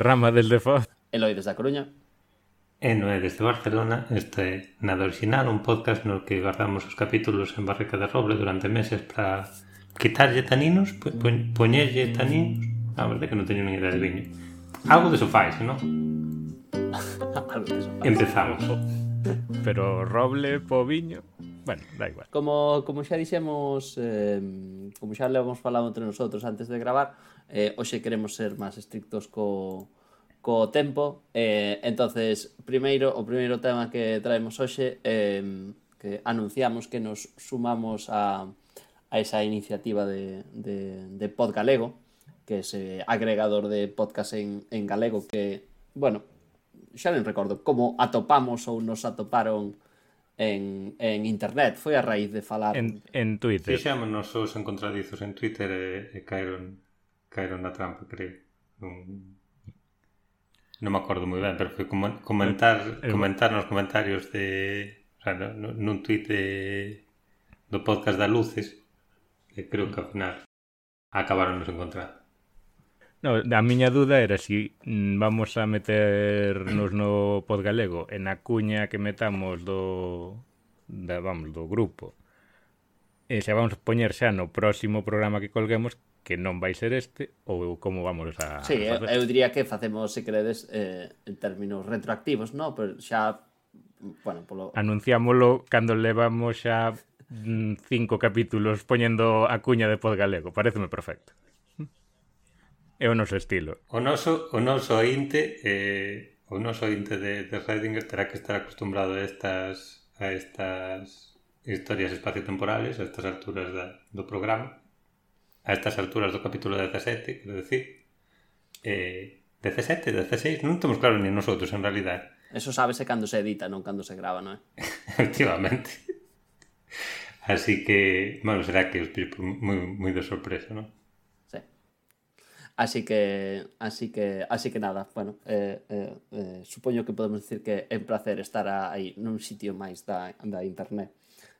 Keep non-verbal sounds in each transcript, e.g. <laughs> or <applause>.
Rama desde Foz. Eloi desde a Coruña. E Noé desde Barcelona, este Nada Original, un podcast no que guardamos os capítulos en barrica de roble durante meses para quitarlle taninos, poñerlle taninos... Ah, a verdade que non teño nin idea de viño. Algo de eso non? <laughs> Algo de eso. Empezamos. Pero roble po viño... Bueno, da igual. Como, como xa dixemos, eh, como xa levamos falado entre nosotros antes de gravar, eh, hoxe queremos ser máis estrictos co, co tempo. Eh, entonces, primeiro, o primeiro tema que traemos hoxe eh, que anunciamos que nos sumamos a, a esa iniciativa de, de, de Pod Galego, que é ese eh, agregador de podcast en, en galego que, bueno, xa non recordo como atopamos ou nos atoparon en, en internet. Foi a raíz de falar... En, en Twitter. Fixámonos os encontradizos en Twitter e, e caeron, caeron na trampa, creo. Un... Non me acordo moi ben, pero foi comentar, comentar nos comentarios de... O sea, nun, nun tweet de, do podcast da Luces, que creo que ao final acabaron nos encontrando. No, a miña duda era se si mm, vamos a meternos no pod galego e na cuña que metamos do da, vamos do grupo. E se vamos poñer xa no próximo programa que colguemos que non vai ser este ou como vamos a Sí, a facer. eu diría que facemos se credes eh, en términos retroactivos, no, pero xa bueno, polo anunciámolo cando levamos xa mm, cinco capítulos poñendo a cuña de pod galego, pareceme perfecto é o noso estilo. O noso, o noso ointe, eh, o noso ointe de, de Redinger terá que estar acostumbrado a estas, a estas historias espaciotemporales, a estas alturas da, do programa, a estas alturas do capítulo 17, quero decir, eh, 17, 16, non temos claro ni nosotros en realidad. Eso sábese cando se edita, non cando se grava, non é? <laughs> Efectivamente. Así que, bueno, será que os moi, moi de sorpresa, non? Así que, así que, así que nada, bueno, eh, eh, eh, supoño que podemos decir que é un placer estar aí nun sitio máis da, da internet.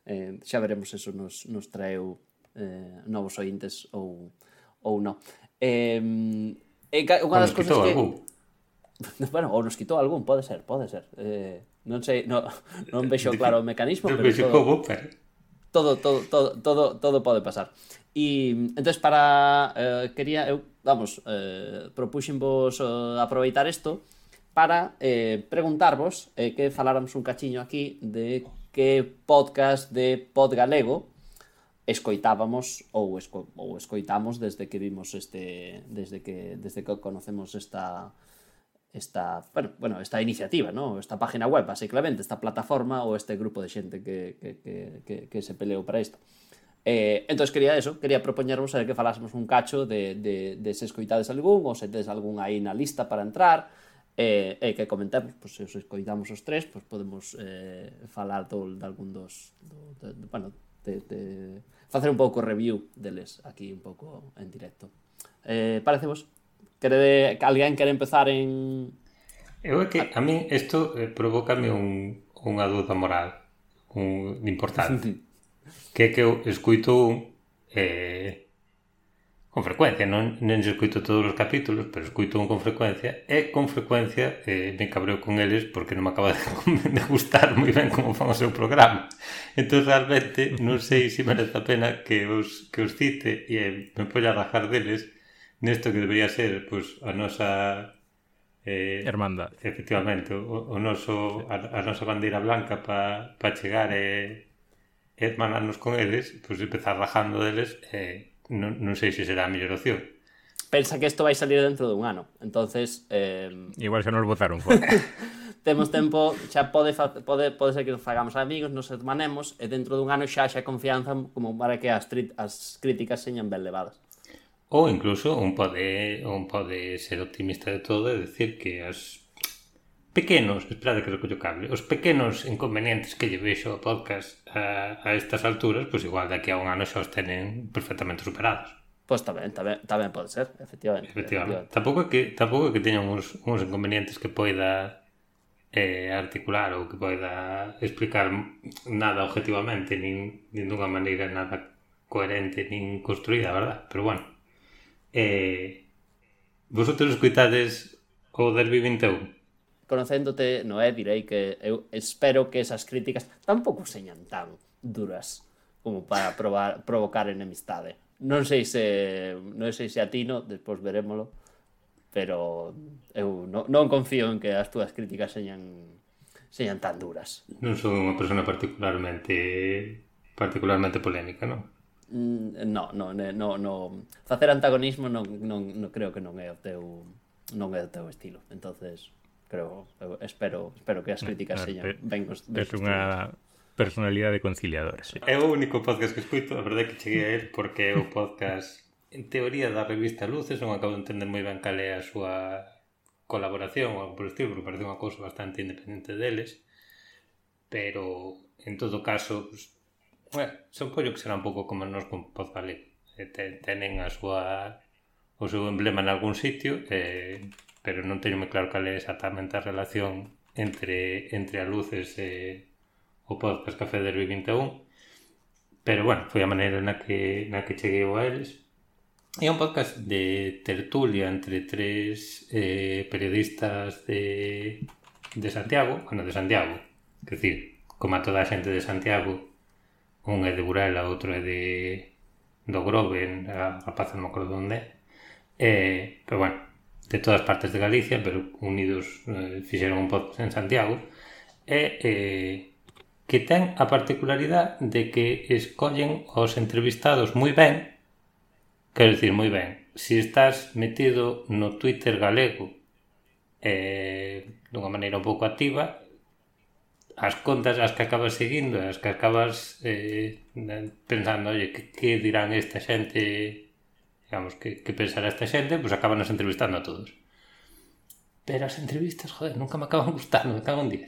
Eh, xa veremos se eso nos, nos traeu eh, novos ointes ou, ou non. Eh, eh, unha das cousas que... Algún. <laughs> Bueno, ou nos quitou algún, pode ser, pode ser. Eh, non sei, no, non vexo <laughs> claro o mecanismo, pero todo... como, pero todo, todo, todo, todo, todo pode pasar. E entonces para eh, quería eu, vamos, eh, propuxenvos eh, aproveitar isto para eh, preguntarvos eh, que faláramos un cachiño aquí de que podcast de Podgalego escoitábamos ou, esco, ou escoitamos desde que vimos este desde que desde que conocemos esta esta, bueno, esta iniciativa, ¿no? esta página web, basicamente, esta plataforma ou este grupo de xente que, que, que, que que se peleou para isto. Eh, entón, quería eso, quería propoñervos que falásemos un cacho de, de, de se escoitades algún ou se tedes algún aí na lista para entrar, eh, e eh, eh, que comentemos, pois, pues, se os escoitamos os tres, pois pues, podemos eh, falar do, de algún dos, do, de, de, bueno, de, de, facer un pouco review deles aquí un pouco en directo. Eh, parecemos? Querede, alguén quere empezar en... Eu é que a mí isto eh, provocame un, unha dúda moral un, importante. <laughs> Que é que eu escuito eh, con frecuencia non, non escuito todos os capítulos pero escuito un con frecuencia e con frecuencia eh, me cabreo con eles porque non me acaba de, <laughs> de gustar moi ben como fan o seu programa. Entón realmente non sei se merece a pena que os, que os cite e eh, me polla a rajar deles nesto que debería ser pois, a nosa eh, Hermandad. Efectivamente, o, o noso, a, a nosa bandeira blanca para pa chegar e eh, hermanarnos con eles, pois pues empezar rajando deles, eh, non, non sei se será a mellor opción. Pensa que isto vai salir dentro dun ano, entonces... Eh... Igual xa nos votaron fora. <laughs> Temos tempo, xa pode, pode, pode ser que nos fagamos amigos, nos hermanemos, e dentro dun ano xa xa confianza como para que as, as críticas señan ben levadas. Ou incluso un pode, un pode ser optimista de todo e decir que as pequenos, esperade que recollo cable, os pequenos inconvenientes que lle vexo ao podcast a, a estas alturas, pois igual daqui a un ano xa os tenen perfectamente superados. Pois tamén, tamén, tamén pode ser, efectivamente. Efectivamente. efectivamente. Tampouco é que, tampouco é que teñan uns, uns inconvenientes que poida eh, articular ou que poida explicar nada objetivamente, nin, nin dunha maneira nada coherente, nin construída, verdad? Pero bueno, Eh, vosotros escuitades o Derby 21? Conocéndote, Noé, direi que eu espero que esas críticas tampouco señan tan duras como para probar, provocar enemistade. Non sei se non sei se atino, despois verémolo, pero eu non, non confío en que as túas críticas señan señan tan duras. Non son unha persona particularmente particularmente polémica, non? Mm, no, no, no, no, facer antagonismo non, non, non creo que non é o teu non é o teu estilo. Entonces, creo, espero, espero que as críticas señan te, ben Tes unha personalidade conciliadora. Sí. É o único podcast que escuito, a verdade que cheguei a él porque é o podcast en teoría da revista Luces, non acabo de entender moi ben cal é a súa colaboración ou algo por estilo, porque parece unha cousa bastante independente deles, pero en todo caso, pues, Bueno, son collo que será un pouco como nos con Pozgalí. Eh, tenen a súa o seu emblema en algún sitio, eh, pero non teño moi claro cal é exactamente a relación entre entre a luces e o podcast Café Derby 21. Pero bueno, foi a maneira na que na que cheguei a eles. É un podcast de tertulia entre tres eh, periodistas de, de Santiago, bueno, de Santiago, que decir, como a toda a xente de Santiago, un é de Burela, outro é de do Grove, a, a paz non me acordo onde é. Eh, pero bueno, de todas partes de Galicia, pero unidos eh, fixeron un podcast en Santiago, e eh, que ten a particularidade de que escollen os entrevistados moi ben, quero dicir moi ben, se estás metido no Twitter galego eh, dunha maneira un pouco activa, as contas as que acabas seguindo, as que acabas eh, pensando, oye, que, que dirán esta xente, digamos, que, que pensará esta xente, pois pues acabanos entrevistando a todos. Pero as entrevistas, joder, nunca me acaban gustando, me cago en 10.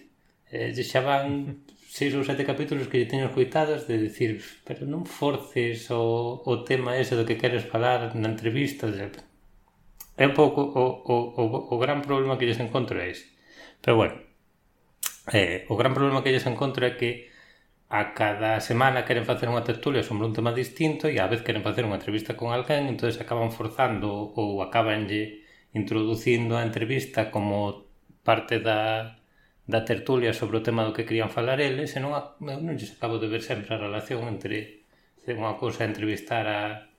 Eh, xa van <laughs> seis ou sete capítulos que lle teño coitados de decir, pero non forces o, o tema ese do que queres falar na entrevista, de, é un pouco o, o, o, o gran problema que lles encontro é ese. Pero bueno, Eh, o gran problema que lles encontro é que a cada semana queren facer unha tertulia sobre un tema distinto e a vez queren facer unha entrevista con alguén, entonces acaban forzando ou acabanlle introducindo a entrevista como parte da, da tertulia sobre o tema do que querían falar eles e non, a, non lles acabo de ver sempre a relación entre unha cousa entrevistar a,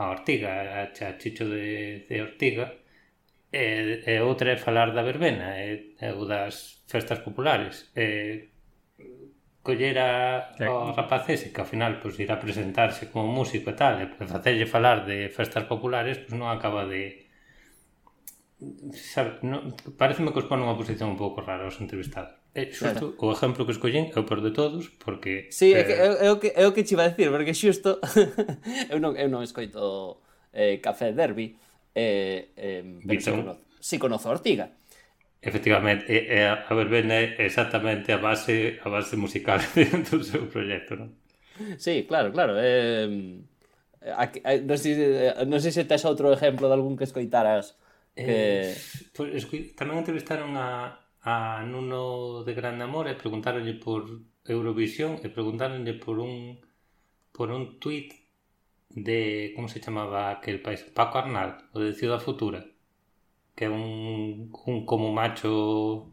a Ortiga, a, a Chicho de, de Ortiga e, e outra é falar da verbena e, e ou das festas populares e coller a, eh. aos rapaces e que ao final pois, irá presentarse como músico e tal e facerlle falar de festas populares pois non acaba de sabe, non, pareceme que os pon unha posición un pouco rara os entrevistados É xusto, claro. o exemplo que escollín é o peor de todos, porque... Sí, eh... é, que, é, é, o que, é o que che iba a decir, porque xusto... <laughs> eu, non, eu non escoito eh, Café Derby, eh, eh, pero si conozo, si conozo Ortiga. Efectivamente, é, é, a verbena é exactamente a base a base musical <laughs> do seu proxecto, non? Sí, claro, claro. Eh, aquí, non, sei, non sei se tes outro exemplo de algún que escoitaras Que... Eh, pues, tamén entrevistaron a, a Nuno de Gran Amor e preguntaronlle por Eurovisión e preguntaronlle por un por un tuit de como se chamaba aquel país Paco Arnal, o de Ciudad Futura que é un, un como macho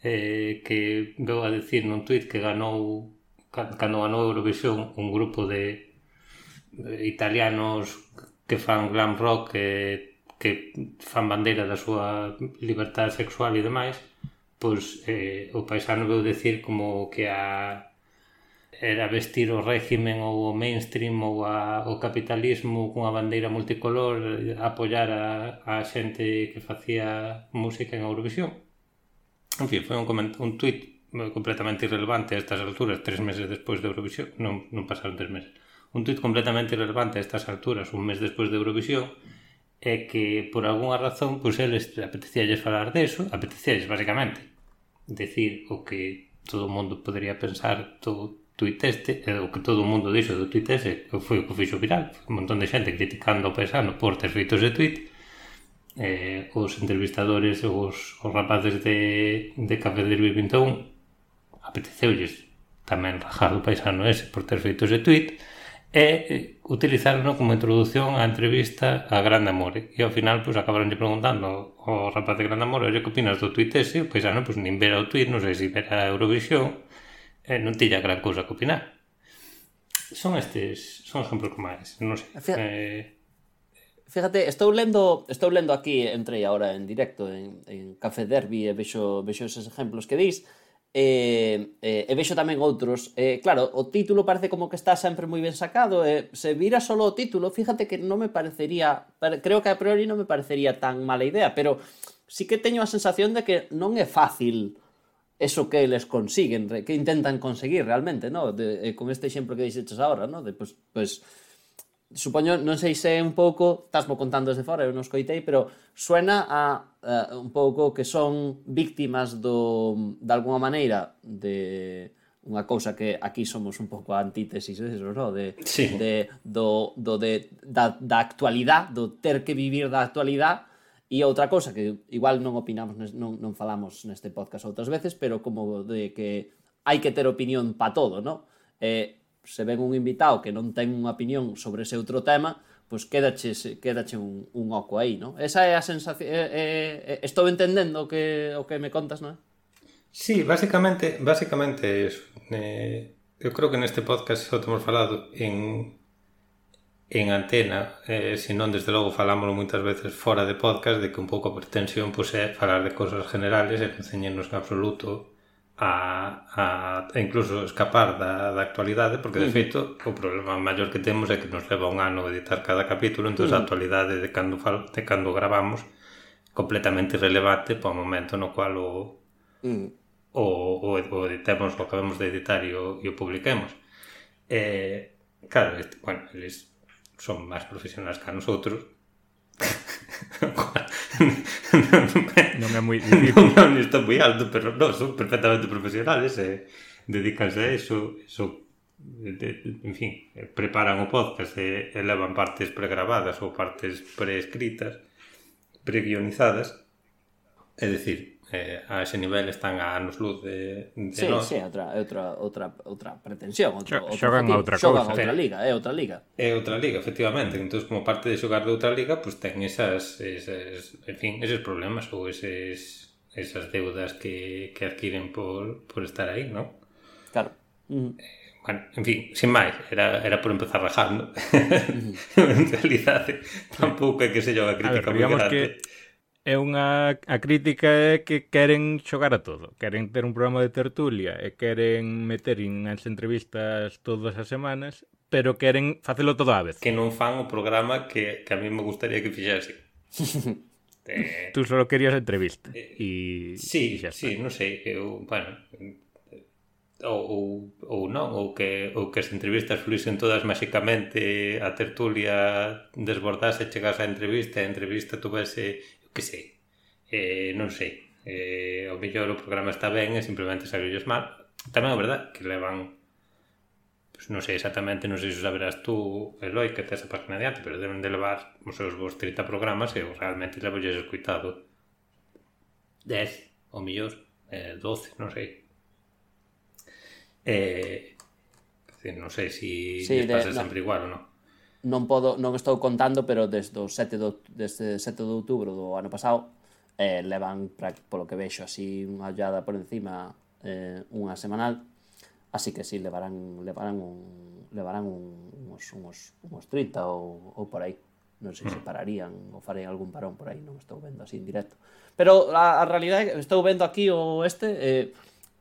eh, que veo a decir nun tuit que ganou cando ganou Eurovisión un grupo de italianos que fan glam rock que, que fan bandeira da súa libertade sexual e demais pois eh, o paisano veu decir como que a era vestir o régimen ou o mainstream ou a, o capitalismo cunha bandeira multicolor apoiar a, a xente que facía música en Eurovisión. En fin, foi un, un tuit completamente irrelevante a estas alturas, tres meses despois de Eurovisión, non, non pasaron tres meses, un tuit completamente irrelevante a estas alturas, un mes despois de Eurovisión, é que por algunha razón, pois eles apetecíalles falar deso, apetecíalles basicamente, decir o que todo o mundo podría pensar, todo, tuiteste, o que todo o mundo dixo do tweet ese, que foi o que fixo viral, un montón de xente criticando o Pesano por ter feito ese tweet, eh, os entrevistadores, os, os rapaces de, de Café del 21 apeteceulles tamén rajar do paisano ese por ter feito ese tweet, e eh, como introducción á entrevista a Grande Amore. E ao final, pois, pues, acabaronlle preguntando ao rapaz de Grande Amore, oye, que opinas do tweet ese? O paisano, pois, pues, nin vera o tweet, non sei se ver a Eurovisión, eh, non tiña gran cousa que opinar. Son estes, son exemplos como máis, non sei. Fíjate, eh... fíjate, estou lendo, estou lendo aquí, entrei agora en directo en, en Café Derby e vexo, vexo esos exemplos que dis, e, e, e vexo tamén outros. E, claro, o título parece como que está sempre moi ben sacado, e se vira solo o título, fíjate que non me parecería, creo que a priori non me parecería tan mala idea, pero sí que teño a sensación de que non é fácil eso que eles consiguen, que intentan conseguir realmente, ¿no? De, eh, con este exemplo que dixetes agora, ¿no? De, pues, pues, supoño, non sei se un pouco, tasmo contando desde fora, eu non escoitei, pero suena a, a un pouco que son víctimas do, de alguma maneira de unha cousa que aquí somos un pouco a antítesis eso, ¿no? de, sí. de, do, do de, da, da actualidade, do ter que vivir da actualidade E outra cousa que igual non opinamos, non, non falamos neste podcast outras veces, pero como de que hai que ter opinión pa todo, non? Eh, se ven un invitado que non ten unha opinión sobre ese outro tema, pois quédache, quédache un, un oco aí, non? Esa é a sensación... Eh, eh, estou entendendo que, o que me contas, non? Sí, basicamente, basicamente é iso. Eh, eu creo que neste podcast só temos falado en en antena, eh, senón desde logo falámoslo moitas veces fora de podcast de que un pouco a pretensión pois, é falar de cosas generales e non ceñenos en absoluto a, a, a incluso escapar da, da actualidade, porque de mm. feito o problema maior que temos é que nos leva un ano editar cada capítulo, entón mm. a actualidade de cando, fal, de cando gravamos completamente irrelevante para o momento no cual o, mm. o, o, o editemos, o acabemos de editar e o, e o publiquemos. Eh, claro, este, bueno, eles son máis profesionais que a nosotros. <laughs> Non é moi difícil. non, non está moi alto, pero non, son perfectamente profesionales e dedicanse a eso, eso eh, de, en fin, eh, preparan o podcast e, elevan partes pregrabadas ou partes preescritas, preguionizadas, é dicir, eh, a ese nivel están a anos luz de, de Sí, nós. sí, outra, outra, outra, outra pretensión, outro, Xo, xogan a outra xogan cousa. outra liga, é outra liga. É outra liga, efectivamente. Entón, como parte de xogar de outra liga, pois pues, ten esas, esas, en fin, eses problemas ou eses, esas deudas que, que adquiren por, por estar aí, non? Claro. Mm. Eh, bueno, en fin, sin máis, era, era por empezar rajando. <laughs> <laughs> en realidade, tampouco é que se lloga crítica ver, moi grande. Que é unha a crítica é que queren xogar a todo, queren ter un programa de tertulia e queren meter unhas entrevistas todas as semanas, pero queren facelo todo á vez. Que non fan o programa que, que a mí me gustaría que fixese. <laughs> eh, Tú só querías entrevista. Eh, e, sí, e sí, non sei, eu, bueno, ou, ou, ou non, ou que, ou que as entrevistas fluisen todas máxicamente, a tertulia desbordase, chegase a entrevista, a entrevista tuvese que sei, eh, non sei. Eh, ao mellor o programa está ben e simplemente saiu mal. Tamén é verdad que levan pues non sei exactamente, non sei se saberás tú, Eloi, que tes a página de arte, pero deben de levar os seus vos 30 programas e realmente levo lles escuitado 10, ou mellor, eh, 12, non sei. Eh, non sei se si sí, de, pasas no. sempre igual ou non non podo non estou contando, pero desde o 7 do desde 7 de outubro do ano pasado eh, levan pra, polo que vexo así unha ollada por encima eh, unha semanal. Así que si sí, levarán levarán un levarán un, unos, unos, unos 30 ou, ou por aí. Non sei se mm. pararían ou farei algún parón por aí, non estou vendo así en directo. Pero a, a realidade estou vendo aquí o este, eh,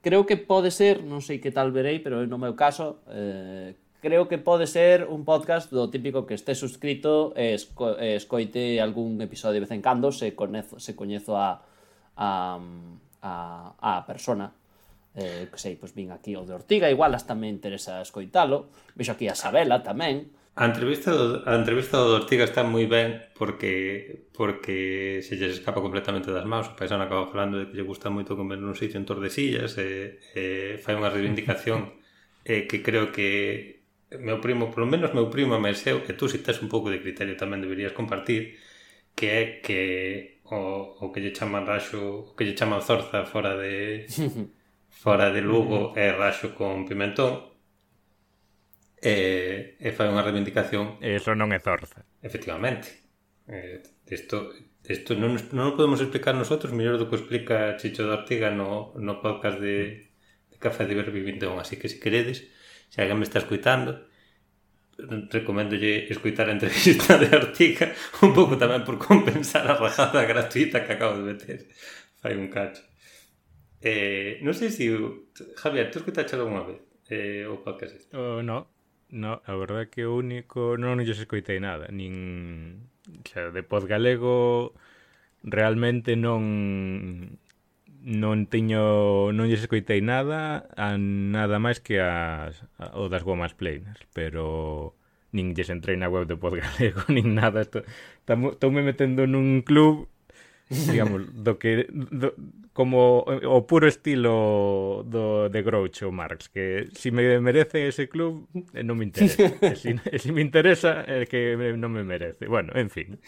creo que pode ser, non sei que tal verei, pero no meu caso, eh, creo que pode ser un podcast do típico que este suscrito e esco, escoite algún episodio de vez en cando se, conezo, se coñezo a, a, a, a persona. Eh, que sei, pois vin aquí o de Ortiga, igual hasta me interesa escoitalo, vexo aquí a Sabela tamén. A entrevista do, a entrevista do Ortiga está moi ben porque porque se lle escapa completamente das maus, o paisano acaba falando de que lle gusta moito comer nun sitio en Tordesillas e, e fai unha reivindicación <laughs> eh, que creo que meu primo, polo menos meu primo, mas eu, e tú si tes un pouco de criterio tamén deberías compartir, que é que o, o que lle chaman raxo, o que lle chaman zorza fora de <laughs> fora de Lugo é raxo con pimentón e, e fai unha reivindicación Eso non é zorza. Efectivamente. Eh, isto, isto non, non podemos explicar nosotros mellor do que explica Chicho de Ortiga no, no podcast de, de Café de Verbi 21 así que se si queredes se alguén me está escuitando recomendolle escoitar a entrevista de Artica <laughs> un pouco tamén por compensar a rajada gratuita que acabo de meter fai un cacho eh, non sei se Javier, tú escoitaste alguna vez eh, o podcast este? Oh, no, no, a verdade é que o único non, non lles escoitei nada nin, o sea, de pod galego realmente non non tiño non lles escoitei nada a nada máis que as, a, o das gomas planas pero nin lles entrei na web do Podgalego <laughs> nin nada. Estou me metendo nun club digamos <laughs> do que do, como o, puro estilo do de Groucho Marx que si me merece ese club eh, non me interesa. <laughs> E si, e si me interesa é que non me merece. Bueno, en fin.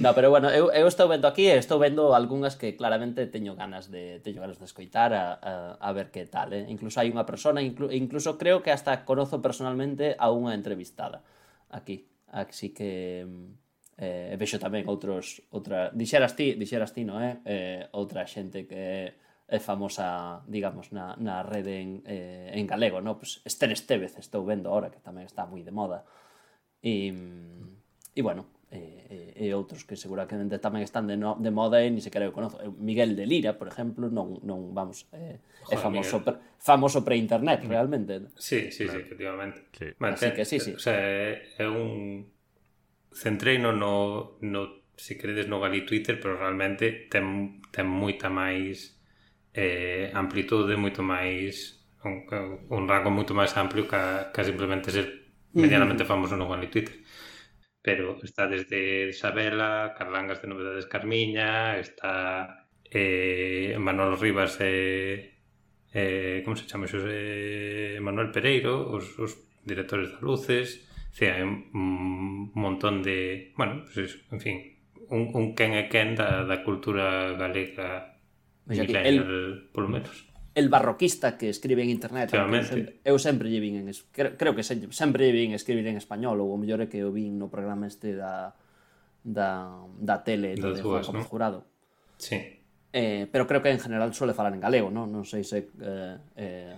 No, pero bueno, eu, eu estou vendo aquí e estou vendo algunhas que claramente teño ganas de teño ganas de escoitar a, a, a ver que tal, eh? Incluso hai unha persona, inclu, incluso creo que hasta conozo personalmente a unha entrevistada aquí. Así que eh, vexo tamén outros outra, dixeras ti, dixeras ti, no, eh? eh outra xente que é famosa, digamos, na, na rede en, eh, en galego, no? Pues Esther Estevez estou vendo ahora, que tamén está moi de moda. E, e mm, bueno, e, e, e outros que seguramente tamén están de, no, de moda e ni sequera eu conozo. Miguel de Lira, por exemplo, non, non vamos, eh, é famoso pre, famoso pre-internet, mm. realmente. Sí, sí, claro. sí, efectivamente. Sí. Así que sí, eh, sí. O sea, é, un... Centreino no, no se credes no Gali Twitter, pero realmente ten, ten moita máis eh, amplitude, moito máis un, un rango moito máis amplio que, que simplemente ser mm. medianamente famoso no Gali Twitter pero está desde Isabela, Carlangas de Novedades Carmiña, está eh, Manuel Rivas eh, eh, como se chama xos, eh, Manuel Pereiro, os, os directores das luces, sea, un montón de, bueno, pues eso, en fin, un, un quen e quen da, da cultura galega el, el, polo menos el barroquista que escribe en internet eu sempre, eu sempre lle vin en es, creo, creo que sempre, lle vin escribir en español ou o mellor é que eu vin no programa este da da, da tele do de Juan Gómez ¿no? Jurado sí. eh, pero creo que en general suele falar en galego non, non sei se eh, eh,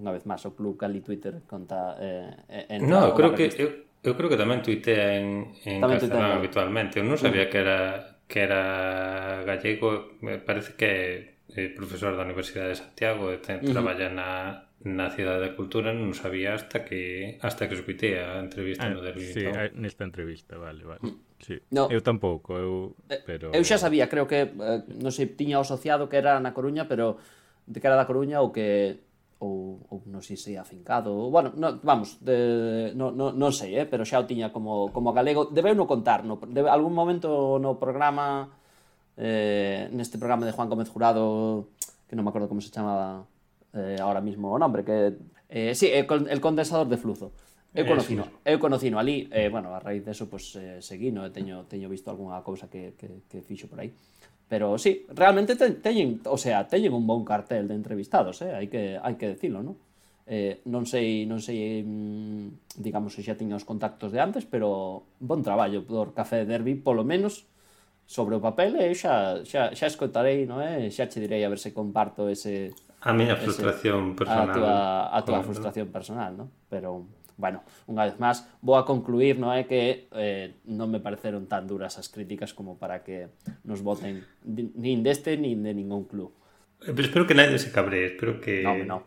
unha vez máis o club cali Twitter conta eh, eh en no, creo que eu, eu creo que tamén tuitea en, en tamén castelán habitualmente eu non sabía mm. que era que era gallego me parece que eh, profesor da Universidade de Santiago e ten, uh -huh. traballa na, na Cidade da Cultura non sabía hasta que hasta que escutei a entrevista ah, no Derby. Sí, a, nesta entrevista, vale, vale. Mm. Sí. No. Eu tampouco, eu, eh, pero... eu xa sabía, creo que, eh, non sei, tiña o asociado que era na Coruña, pero de que era da Coruña ou que ou, ou non sei se afincado, ou, bueno, no, vamos, de, no, no, non sei, eh, pero xa o tiña como, como galego, debeu no contar, no, de, algún momento no programa eh, neste programa de Juan Gómez Jurado, que non me acordo como se chamaba eh, ahora mismo o nombre, que eh, sí, el condensador de fluzo. Eu eh, conocino, eu conocino ali, eh, bueno, a raíz de eso, pues, eh, seguí, no? teño, teño visto algunha cousa que, que, que fixo por aí. Pero sí, realmente te, teñen, o sea, teñen un bon cartel de entrevistados, eh? hai que hai que decirlo, ¿no? Eh, non sei, non sei, mm, digamos, se xa tiña os contactos de antes, pero bon traballo por Café de Derby, polo menos, sobre o papel e xa, xa, xa escotarei, non é? Xa che direi a ver se comparto ese... A miña frustración ese, personal. A tua, a tua claro. frustración personal, non? Pero, bueno, unha vez máis, vou a concluir, non é que eh, non me pareceron tan duras as críticas como para que nos voten nin deste nin de ningún club. Eh, pero espero que nadie se cabre, espero que... Non, non.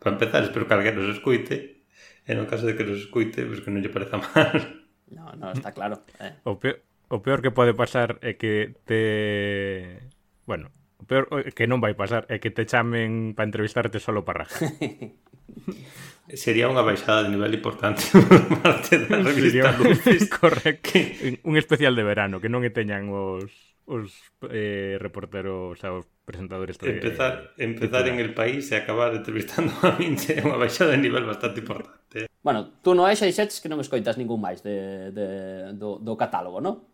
Para empezar, espero que alguén nos escuite, e no caso de que nos escuite, pues que non lle pareza <laughs> mal. No, no, está claro. Eh. O peor, o peor que pode pasar é que te... Bueno, o peor que non vai pasar é que te chamen para entrevistarte solo para raja. <laughs> Sería unha baixada de nivel importante <laughs> parte da revista Sería, <laughs> Correcto. Que... Un especial de verano, que non e teñan os os eh, reporteros, o sea, os presentadores de, empezar eh, empezar en el país e acabar entrevistando a Minche é unha baixada de nivel bastante importante. Bueno, tú no hai xa dixetes que non escoitas ningún máis de, de, do, do catálogo, non?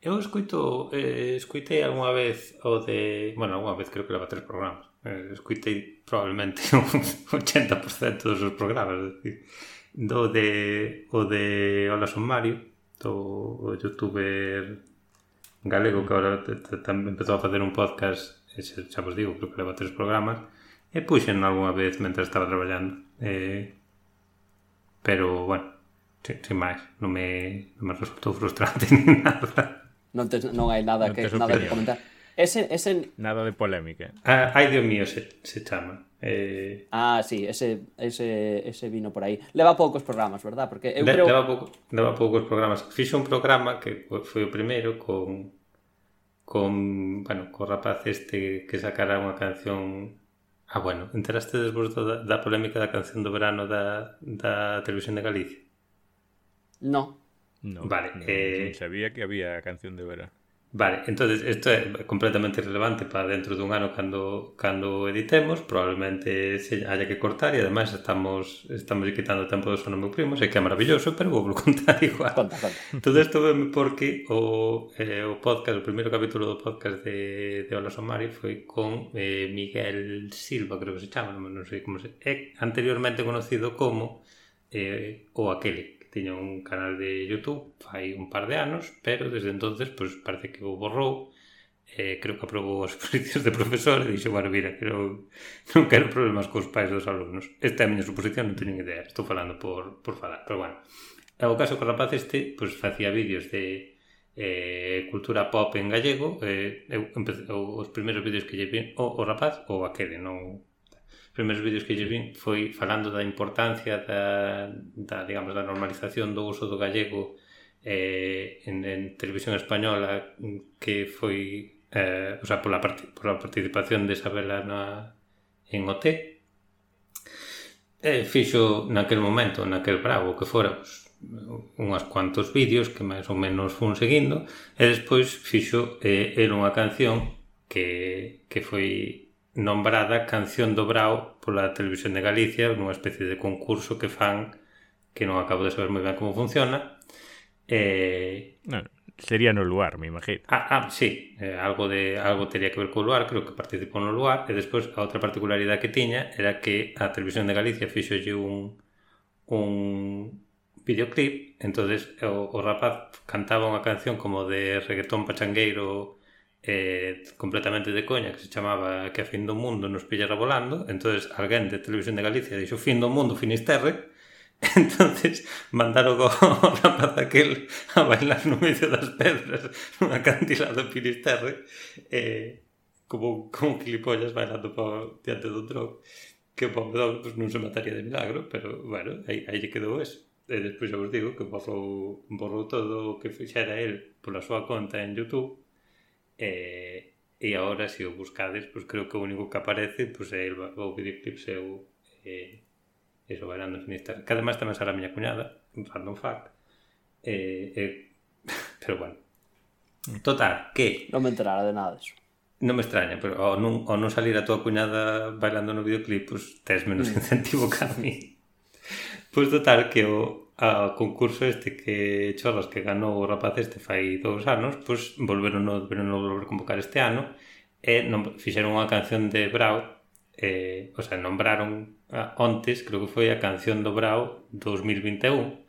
Eu escoito, eh, escoitei algunha vez o de... Bueno, algunha vez creo que leva tres programas. Eh, escoitei probablemente <laughs> un 80% dos seus programas. Decir, do de... O de Ola Son Mario, do youtuber galego que agora empezou a facer un podcast, xa vos digo, creo que leva tres programas, e puxen algunha vez mentre estaba traballando. Eh, pero, bueno, sin, sin máis, non me, non me resultou frustrante <laughs> ni nada. Non, tes, non hai nada non que nada que comentar. Ese, ese... Nada de polémica. Ah, ai, Dios mío, se, se chama. Eh... Ah, sí, ese, ese, ese vino por aí. Leva poucos programas, verdad? Porque eu Le, creo... leva, pouco, leva poucos programas. Fixo un programa que foi o primeiro con con, bueno, co rapaz este que sacara unha canción Ah, bueno, enteraste despois da, da polémica da canción do verano da, da televisión de Galicia? No. No, vale, no, eh... sabía que había canción de vera. Vale, entonces isto é completamente irrelevante para dentro dun ano cando, cando editemos, probablemente se haya que cortar e ademais estamos estamos quitando o tempo do sono meu primo, sei que é maravilloso, pero vou contar <laughs> igual. Conta, conta. Todo isto veme porque o, eh, o podcast, o primeiro capítulo do podcast de, de Ola Somari foi con eh, Miguel Silva, creo que se chama, non sei como se... É anteriormente conocido como eh, o Aquele tiña un canal de Youtube fai un par de anos, pero desde entonces pois, pues, parece que o borrou eh, creo que aprobou os <laughs> proxectos de profesor e dixo, bueno, mira, que non, non quero problemas cos pais dos alumnos. Esta é a miña suposición, non teño idea, estou falando por, por falar, pero bueno. O caso que o rapaz este, pois, pues, facía vídeos de eh, cultura pop en gallego, eh, eu empecé, os primeiros vídeos que lle vi, o, o rapaz, ou aquele, non primeiros vídeos que lle vin foi falando da importancia da, da, digamos, da normalización do uso do gallego eh, en, en televisión española que foi eh, o sea, pola, part pola participación de Isabela na, en OT e eh, fixo naquel momento, naquel bravo que fora pues, unhas cuantos vídeos que máis ou menos fun seguindo e despois fixo eh, era unha canción que, que foi nombrada Canción do Brao pola Televisión de Galicia nunha especie de concurso que fan que non acabo de saber moi ben como funciona eh... No, sería no lugar, me imagino. Ah, ah sí, eh, algo, de, algo tería que ver co lugar creo que participou no lugar e despois a outra particularidade que tiña era que a Televisión de Galicia fixolle un un videoclip entonces o, o rapaz cantaba unha canción como de reggaetón pachangueiro eh, completamente de coña que se chamaba que a fin do mundo nos pillara volando. Entonces alguén de Televisión de Galicia dixo fin do mundo Finisterre <laughs> entonces mandaron o <laughs> rapaz aquel a bailar no medio das pedras <laughs> nun acantilado Finisterre eh, como, como gilipollas bailando pa, diante do troco que o pobre pues, non se mataría de milagro pero bueno, aí, aí lle quedou eso. E despois xa vos digo que borrou, borrou todo o que fixera el pola súa conta en Youtube eh, e agora se o buscades, pois creo que o único que aparece pois, é o videoclip seu eh, eso, bailando finistas que además tamén será a miña cuñada random fact eh, e, eh, <laughs> pero bueno total, que? non me enterara de nada disso Non me extraña, pero ao non, ao non salir a tua cuñada bailando no videoclip, pois tes menos mm. incentivo que a mí. Pois total, que o, ao concurso este que Cholas que ganou o rapaz este fai dous anos, pois volveron no, volveron no volver convocar este ano e non, fixeron unha canción de Brau eh, o sea, nombraron a, ontes, creo que foi a canción do Brau 2021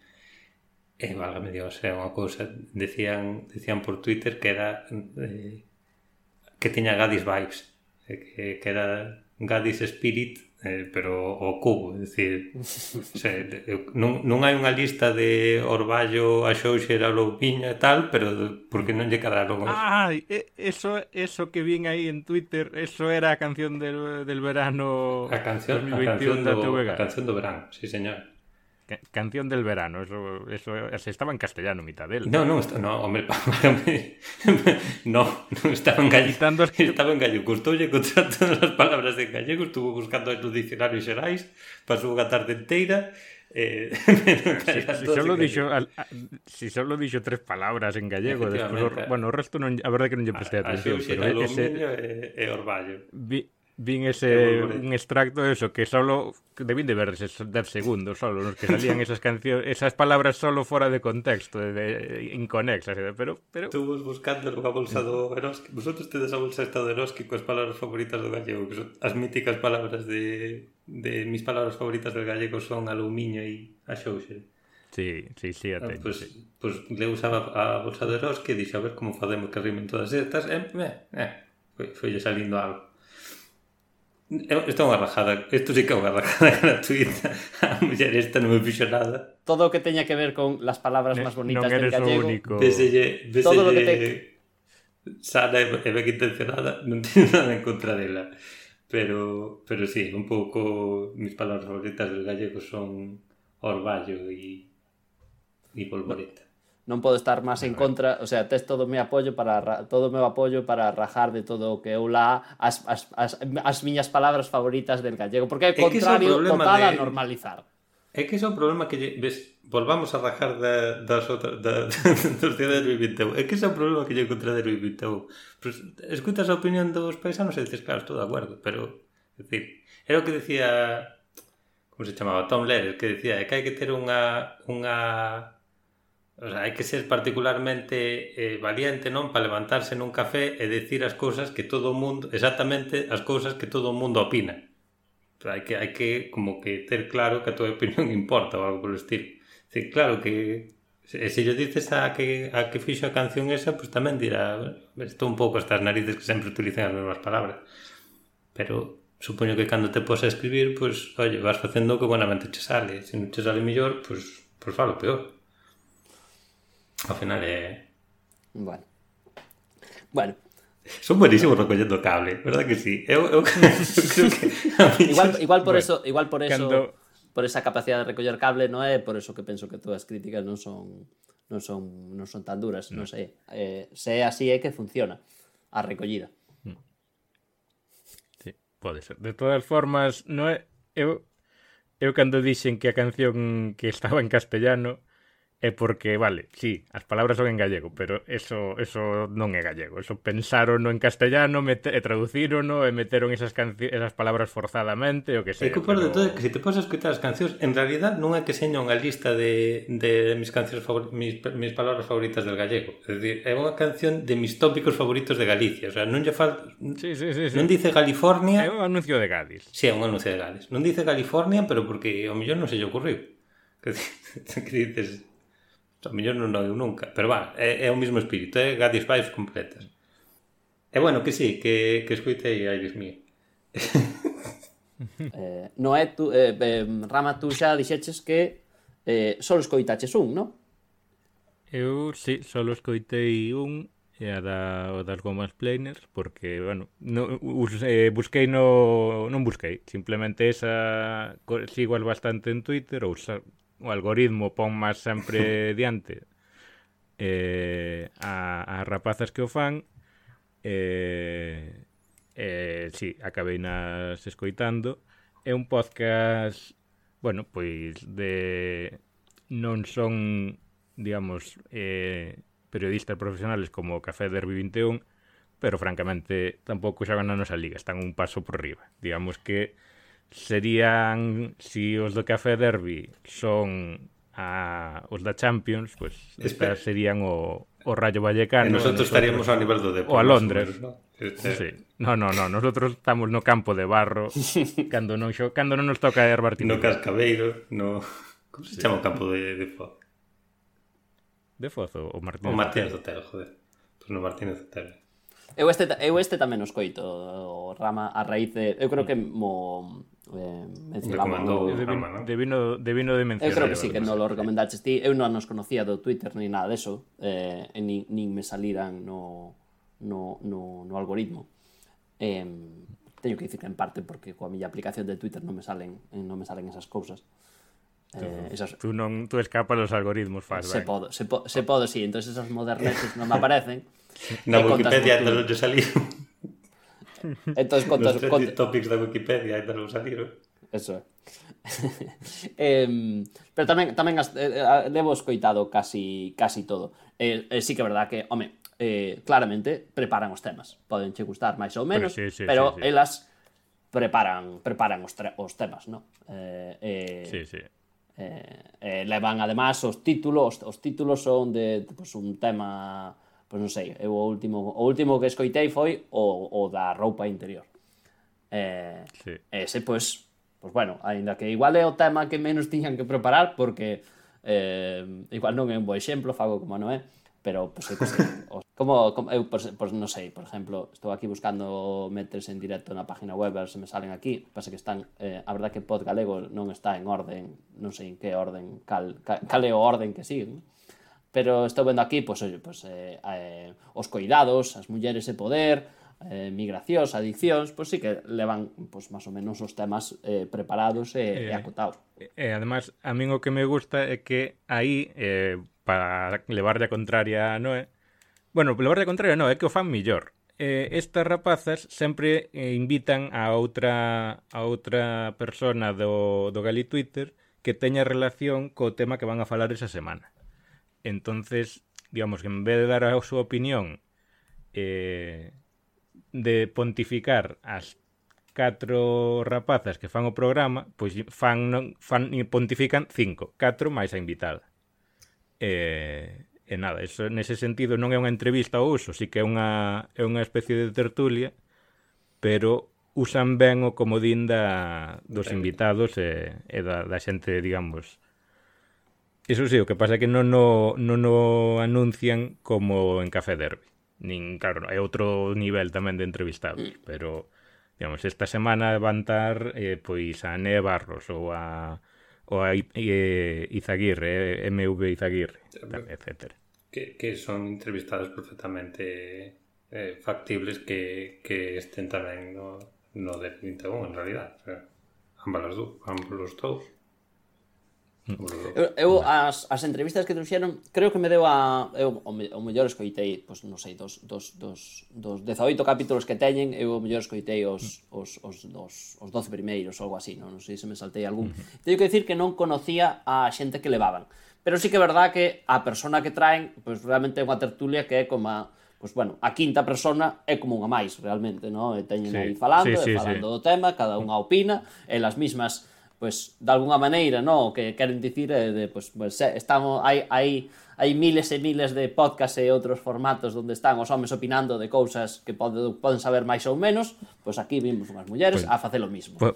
e válgame Dios, é unha cousa decían, decían por Twitter que era eh, que tiña Gadis vibes eh, que, que era Gadis Spirit eh, pero o cubo, é dicir, se, non, non hai unha lista de Orballo, a Xouxer, a Loupiña e tal, pero porque non lle quedaron os... Ah, eso, eso que vin aí en Twitter, eso era a canción del, del verano a canción, 2021 a canción do, da TVG. A canción do verano, sí señor. Canción del verano, eso, eso, eso estaba en castellano mitad del. No, No, no, no hombre, <laughs> <laughs> no, no estaba en gallego. Estaba en gallego. Estou lle contra todas <laughs> as palabras en gallego, estuvo buscando no dicionario xerais, pasou unha tarde inteira, Eh, si, si, solo dixo, al, a, si solo dixo tres palabras en gallego despois, bueno, o resto non, a verdade que non lle prestei atención a, a pero ese, e, e orballo vi, vin ese un extracto de eso que solo debín de ver 10 segundos solo nos que salían <laughs> esas canciones esas palabras solo fora de contexto de, de inconexas pero pero tú vos buscando unha bolsa do Eroski. Vosotros tedes a bolsa esta do Eroski coas palabras favoritas do gallego que son as míticas palabras de de mis palabras favoritas del gallego son alumiño e a xouxe Sí, sí, sí, a ah, teño, ah, pues, sí. pues, le usaba a bolsa de Eroski e dixo a ver como fademos que rimen todas estas e eh, eh, foi, foi salindo algo. Isto é unha rajada, isto sí que é unha rajada <laughs> gratuita. A muller esta non me fixo nada. Todo o que teña que ver con las palabras máis bonitas non del gallego. único. Deselle, deselle, todo lo que te... Sana e, e ben intencionada, <laughs> non teño nada en contra dela. Pero, pero sí, un pouco mis palabras favoritas del gallego son orballo e, e polvoreta non podo estar máis en contra, o sea, tes todo o meu apoio para todo o meu apoio para rajar de todo o que eu lá as, as, as, as miñas palabras favoritas del gallego, porque é contrario é total de... a normalizar. É que é o problema que ves, volvamos a rajar da, das outras da, <laughs> dos de 2021. É que é o problema que lle encontré de 2021. Pues, escutas a opinión dos paisanos e dices, claro, estou de acordo, pero, é dicir, era o que decía, como se chamaba, Tom Lehrer, que decía, é que hai que ter unha, unha O sea, hai que ser particularmente eh, valiente, non? Para levantarse nun café e decir as cousas que todo o mundo, exactamente as cousas que todo o mundo opina. O sea, hai que, hai que como que ter claro que a tua opinión <laughs> importa ou algo polo estilo. Sí, claro que se, se lle dices a que, a que fixo a canción esa, pois pues tamén dirá estou un pouco estas narices que sempre utilizan as mesmas palabras. Pero supoño que cando te posa escribir, pois, pues, oye, vas facendo o que buenamente che sale. Se non che sale mellor, pois, pues, falo peor. Ao final é... Bueno. Bueno, son buenísimos recollendo cable, ¿verdad que sí? Eu, <laughs> eu, creo que igual, <laughs> igual por bueno, eso, igual por eso, cando... por esa capacidade de recoller cable, non é por eso que penso que todas as críticas non son non son non son tan duras, no. non sei. Eh, se é así é que funciona a recollida. Mm. Sí, pode ser. De todas formas, non é eu eu cando dixen que a canción que estaba en castellano É porque, vale, sí, as palabras son en gallego, pero eso eso non é gallego. Eso pensaron en castellano, meter, e traducirono e meteron esas esas palabras forzadamente, o que sei. E que pero... de todo é que se te podes escutar as cancións, en realidad non é que seña unha lista de, de mis cancións favor, mis, mis palabras favoritas del gallego. É dicir, é unha canción de mis tópicos favoritos de Galicia. O sea, non lle falta... Sí, sí, sí, sí. Non dice California... É un anuncio de Gadis. Sí, é un anuncio de Gadis. Non dice California, pero porque ao mellor non se lle ocurriu. <laughs> Que dices... A mellor non o nunca, pero va, é, é o mismo espírito, é Gadis Vibes completas. É bueno, que sí, que, que escoitei Iris Mía. <laughs> eh, no é tu, eh, eh, Rama, tú xa dixeches que eh, só escoitaches un, non? Eu, sí, só escoitei un e a da, o das gomas planers porque, bueno, no, us, eh, busquei no, non busquei simplemente esa sigo bastante en Twitter ou o algoritmo pon máis sempre <laughs> diante eh, a, a rapazas que o fan eh, eh, si, sí, acabei nas escoitando é un podcast bueno, pois de non son digamos eh, periodistas profesionales como o Café Derby 21 pero francamente tampouco van na nosa liga están un paso por riba. Digamos que serían si os do Café Derby son a, os da Champions, pues Espera. estas serían o, o Rayo Vallecano. E nosotros, estaríamos ao nivel do Depor. O a Londres. Menos, ¿no? Este... Sí. No, no, no, nosotros estamos no campo de barro <laughs> cando non xo, cando non nos toca erbar No Cascabeiro, no Como se sí. chama o campo de, de Foz? De Foz o Martínez? O Martínez Hotel, joder. Pues no Martínez Hotel. Eu este, eu este tamén os coito, o Rama, a raíz de... Eu creo que mo... Eh, mencionamos... no, de, vino, de vino de mencionar. Eu creo que sí, que non lo recomendaches ti. Eu non os conocía do Twitter ni nada deso, eh, e nin, nin me saliran no, no, no, no algoritmo. Eh, teño que dicir que en parte porque coa miña aplicación de Twitter non me salen non me salen esas cousas. Eh, esas... Tú non tú escapas os algoritmos, faz, Se podo, se, po, se podo, si, sí. entonces esas modernetes non me aparecen. <laughs> Na Wikipedia ainda non lle. <laughs> Entonces contas Los contas... topics da Wikipedia ainda non saliron. Eso é. <laughs> eh, pero tamén tamén as, eh, eh levo escoitado casi casi todo. Eh, eh, sí que é verdad que, home, eh, claramente preparan os temas. Poden che gustar máis ou menos, pero, sí, sí, pero sí, sí. elas preparan preparan os, os temas, non? Eh, eh, sí, sí Eh, eh, levan además os títulos, os títulos son de pues, un tema, pois pues, non sei, eu o último, o último que escoitei foi o, o da roupa interior. Eh, sí. ese pois, pues, pois bueno, aínda que igual é o tema que menos tiñan que preparar porque eh, igual non é un bo exemplo, fago como non é pero pois, <laughs> pues, como, como eu, pois, pues, non sei, por exemplo, estou aquí buscando metres en directo na página web, a ver se me salen aquí, pasa que están, eh, a verdad que Pod Galego non está en orden, non sei en que orden, cal, cal, cal é o orden que siguen, pero estou vendo aquí, pois, pues, pois, eh, eh, os coidados, as mulleres e poder, eh, migracións, adiccións, pois sí que levan pois máis ou menos os temas eh, preparados e, eh, e acotados. E eh, además, a min o que me gusta é que aí eh, para levarlle a contraria a Noé. Bueno, levarlle a contraria non, é que o fan millor. Eh, estas rapazas sempre eh, invitan a outra a outra persona do, do Gali Twitter que teña relación co tema que van a falar esa semana. Entonces, digamos que en vez de dar a súa opinión eh, de pontificar as catro rapazas que fan o programa, pois fan, non, fan pontifican cinco, catro máis a invitada. E, e nada, eso, nese sentido non é unha entrevista ao uso, si que é unha, é unha especie de tertulia, pero usan ben o comodín da, dos invitados e, e da, da xente, digamos. Eso sí, o que pasa é que non no, non no anuncian como en Café Derby. Nin, claro, é outro nivel tamén de entrevistados, mm. pero digamos, esta semana van tar eh, pois a Né Barros ou a o a eh, Izaguirre, eh, MV Izaguirre, etc. Que, que son entrevistados perfectamente eh, factibles que, que estén tamén no, no del 21, en realidad. O sea, ambas as ambos os dous. Eu, eu as, as entrevistas que trouxeron, creo que me deu a eu o, me, o mellor escoitei, pois non sei, dos dos dos dos 18 capítulos que teñen, eu o mellor escoitei os os os dos os 12 primeiros ou algo así, non, non sei se me saltei algún. Teño que dicir que non conocía a xente que levaban, pero sí que é verdad que a persona que traen, pois realmente é unha tertulia que é como a, pois bueno, a quinta persona é como unha máis, realmente, non? E teñen sí, aí falando, sí, sí, e falando sí. do tema, cada unha opina, e as mismas pois de alguna maneira, no, o que queren dicir é de pois, pois estamos hai hai hai miles e miles de podcast e outros formatos onde están os homes opinando de cousas que poden, poden saber máis ou menos, pois aquí vimos unhas mulleres pues, a facer o mismo. Por,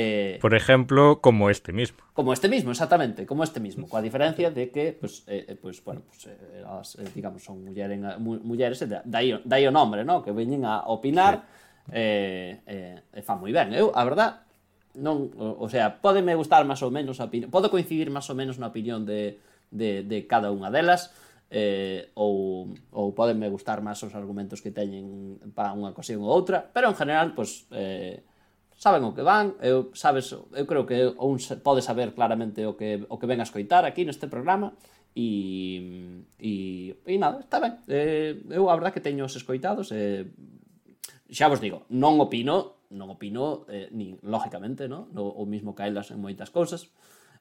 eh, por exemplo, como este mismo. Como este mismo, exactamente, como este mismo, coa diferencia de que, pois, eh, pois bueno, pois, eh, as, eh, digamos, son mulleres, mulleres e dai, dai o nombre, no? que veñen a opinar sí. eh, eh, e fa moi ben. Eu, a verdad, non, o, o sea, podeme gustar máis ou menos a opinión, podo coincidir máis ou menos na opinión de, de, de cada unha delas, eh, ou, ou podenme gustar máis os argumentos que teñen para unha ocasión ou outra, pero en general, pois, pues, eh, saben o que van, eu, sabes, eu creo que un pode saber claramente o que, o que ven a escoitar aquí neste programa, e, e, e nada, está ben, eh, eu a verdad que teño os escoitados, eh, xa vos digo, non opino non opino eh, nin, lógicamente, no? no o mismo que elas en moitas cousas,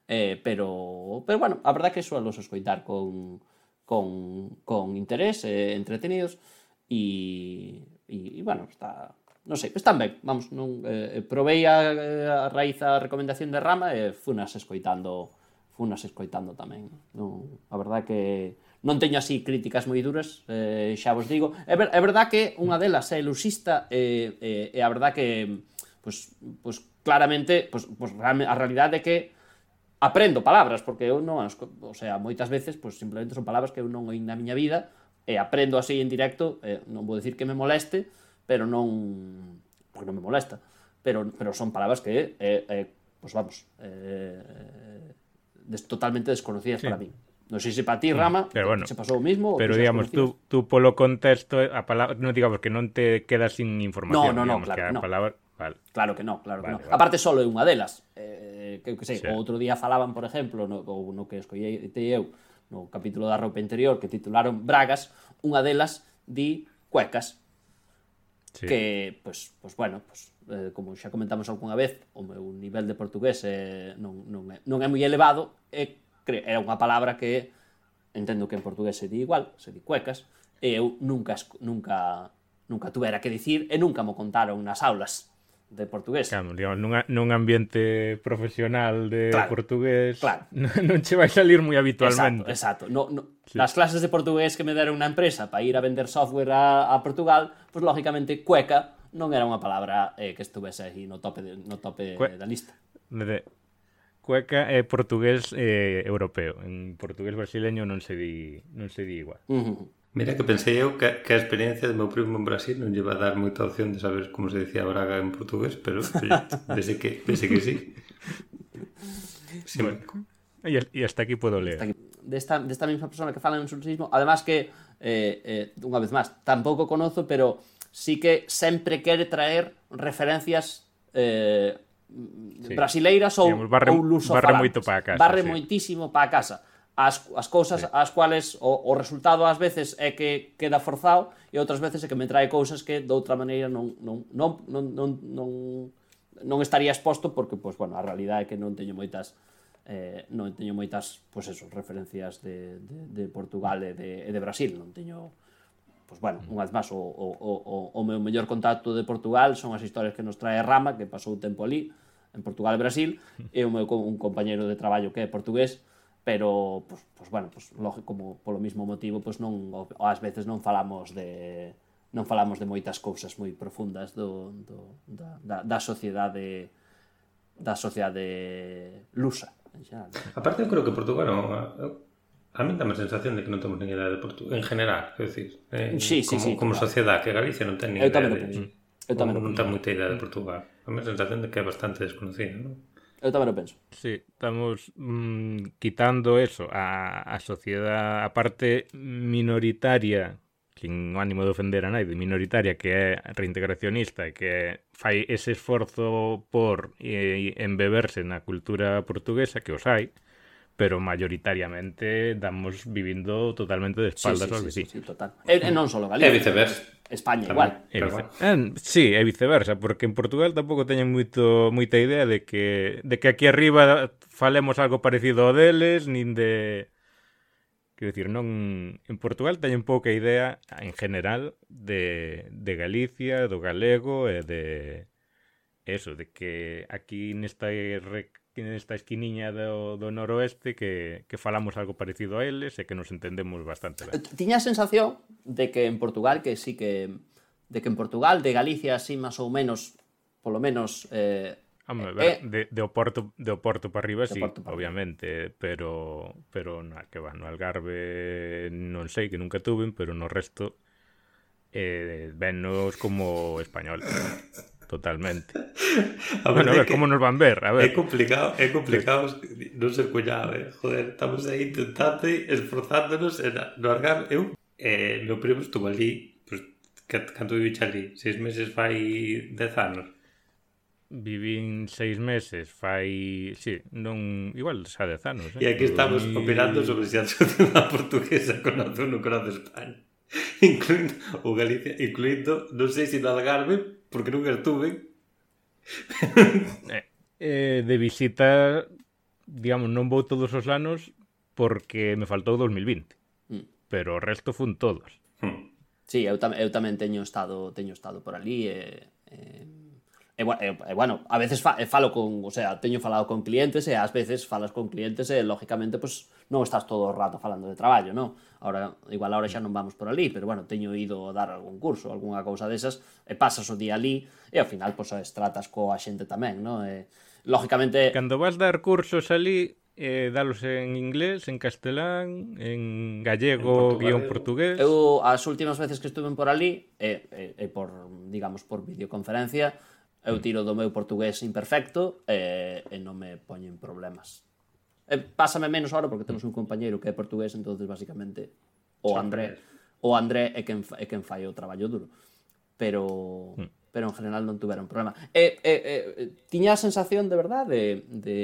eh, pero, pero bueno, a verdad que suelo escoitar con, con, con interés, eh, entretenidos, e, e, e bueno, está, non sei, están ben, vamos, non, eh, provei a, eh, a raíz a recomendación de Rama e funas escoitando, funas escoitando tamén, non, a verdade que Non teño así críticas moi duras, eh, xa vos digo. É, ver, é verdad que unha delas é luxista e, eh, eh, é a verdad que pues, pues, claramente pues, pues, a realidade é que aprendo palabras, porque eu non, o sea, moitas veces pues, simplemente son palabras que eu non oín na miña vida e aprendo así en directo, eh, non vou decir que me moleste, pero non porque non me molesta, pero pero son palabras que eh, eh, pues vamos, eh, des, totalmente desconocidas sí. para mí. Non sei se para ti, mm, Rama, pero bueno, se pasou o mismo. Pero digamos, tú, tú polo contexto, a palabra, non digamos que non te quedas sin información. No, no, no, digamos, claro que, que no. Palabra, vale. Claro que no, claro vale, que no. Vale. Aparte, solo é unha delas. Eh, que, que sei, sí. o outro día falaban, por exemplo, no, o, no que escollei eu, no capítulo da roupa interior, que titularon Bragas, unha delas di cuecas. Sí. Que, pois, pues, pois pues, bueno, pois, pues, eh, como xa comentamos algunha vez, o meu nivel de portugués eh, non, non, é, non é moi elevado, e eh, era unha palabra que entendo que en portugués se di igual, se di cuecas, e eu nunca nunca nunca tuvera que dicir e nunca mo contaron nas aulas de portugués. Claro, digamos, nunha, nun ambiente profesional de claro, portugués claro. <laughs> non che vai salir moi habitualmente. Exacto, exacto. No, no, sí. Las clases de portugués que me deron na empresa para ir a vender software a, a Portugal, pois pues, lógicamente cueca non era unha palabra eh, que estuvese aí no tope, de, no tope Cue da lista. De, cueca é portugués eh, europeo. En portugués brasileño non se di, non se di igual. Uh -huh. Mira que pensei eu que, que a experiencia do meu primo en Brasil non lleva a dar moita opción de saber como se decía Braga en portugués, pero <laughs> desde que, desde que sí. sí Bueno. E, e hasta aquí puedo leer. Hasta aquí. Desta, desta misma persona que fala en surrealismo, además que, eh, eh, unha vez máis, tampouco conozo, pero sí que sempre quere traer referencias eh, sí. brasileiras ou, Digamos, barre, ou lusofalantes. Barre moito para casa. Barre sí. moitísimo para casa. As, as cousas sí. as cuales o, o resultado ás veces é que queda forzado e outras veces é que me trae cousas que de outra maneira non non non non non, non, non estaría exposto porque pois pues, bueno, a realidade é que non teño moitas eh, non teño moitas pois pues, eso, referencias de, de, de Portugal e de, e de Brasil, non teño Pois bueno, mm. unhas máis o, o, o, o meu mellor contacto de Portugal son as historias que nos trae Rama, que pasou tempo ali, en Portugal e Brasil, <laughs> e o meu un compañeiro de traballo que é portugués, pero, pois, pois bueno, pois, lógico, como polo mismo motivo, pois non, ás veces non falamos de non falamos de moitas cousas moi profundas do, do, da, da, da sociedade da sociedade lusa en xeral. Aparte eu creo que Portugal é A mí dame a sensación de que non temos nin idea de Portugal en general, quero dicir, eh, sí, sí, como, sí, como claro. sociedade que Galicia non ten nin idea. Eu tamén o penso. Eu tamén non ten moita idea de Portugal. A mí a sensación de que é bastante desconocido, non? Eu tamén o penso. Sí, estamos mm, quitando eso a, a sociedade, a parte minoritaria sin ánimo de ofender a naide, minoritaria que é reintegracionista e que fai ese esforzo por eh, embeberse na cultura portuguesa que os hai, pero mayoritariamente damos vivindo totalmente de espaldas sí, sí, aos veciños. Sí, sí, total. Eh, eh, e, e non só Galicia. E viceversa. España igual. E vice... eh, sí, e viceversa, porque en Portugal tampouco teñen moito moita idea de que de que aquí arriba falemos algo parecido ao deles, nin de Quero dicir, non en Portugal teñen pouca idea en general de, de Galicia, do galego e de eso, de que aquí nesta tienen esta esquiniña do, do noroeste que, que falamos algo parecido a eles e que nos entendemos bastante ben. Tiña a sensación de que en Portugal que sí que de que en Portugal, de Galicia así máis ou menos, polo menos eh, Home, eh, de, de Oporto de Oporto para arriba, sí, para obviamente, pero pero na que va, no Algarve non sei que nunca tuven, pero no resto eh venos como español totalmente. <laughs> A ver, bueno, a ver como nos van ver, a ver. É complicado, é complicado non ser cuñado, eh? joder, estamos aí intentando, esforzándonos en largar. Eu, eh, eh meu primo estuvo ali, pues, canto vivi ali? Seis meses fai dez anos. Vivín seis meses, fai... Sí, non... Igual xa dez anos, eh? E aquí estamos operando sobre se a sociedade portuguesa conoce no corazón de España. <laughs> Incluindo o Galicia, incluindo, non sei se no Algarve, porque nunca estuve. <laughs> eh, de visita, digamos, non vou todos os anos porque me faltou 2020. Mm. Pero o resto fun todos. Mm. Sí, eu, tam eu tamén teño estado teño estado por ali e eh, eh, E, e, e bueno, a veces fa, e falo con, o sea, teño falado con clientes e ás veces falas con clientes e lógicamente pues, non estás todo o rato falando de traballo, non? Ahora, igual ahora xa non vamos por ali, pero bueno, teño ido a dar algún curso, algunha cousa desas, e pasas o día ali e ao final pues, as tratas coa xente tamén, non? E, lógicamente... Cando vas dar cursos ali, eh, dalos en inglés, en castelán, en gallego, en guión portugués. Eu as últimas veces que estuve por ali, e e, e por, digamos, por videoconferencia, Eu mm. tiro do meu portugués imperfecto e, e non me poñen problemas. E pásame menos ahora porque temos mm. un compañeiro que é portugués, entonces basicamente o André, o André é quen, é quen fai o traballo duro. Pero mm. pero en general non tuveron problema. E, e, e tiña a sensación de verdade de, de,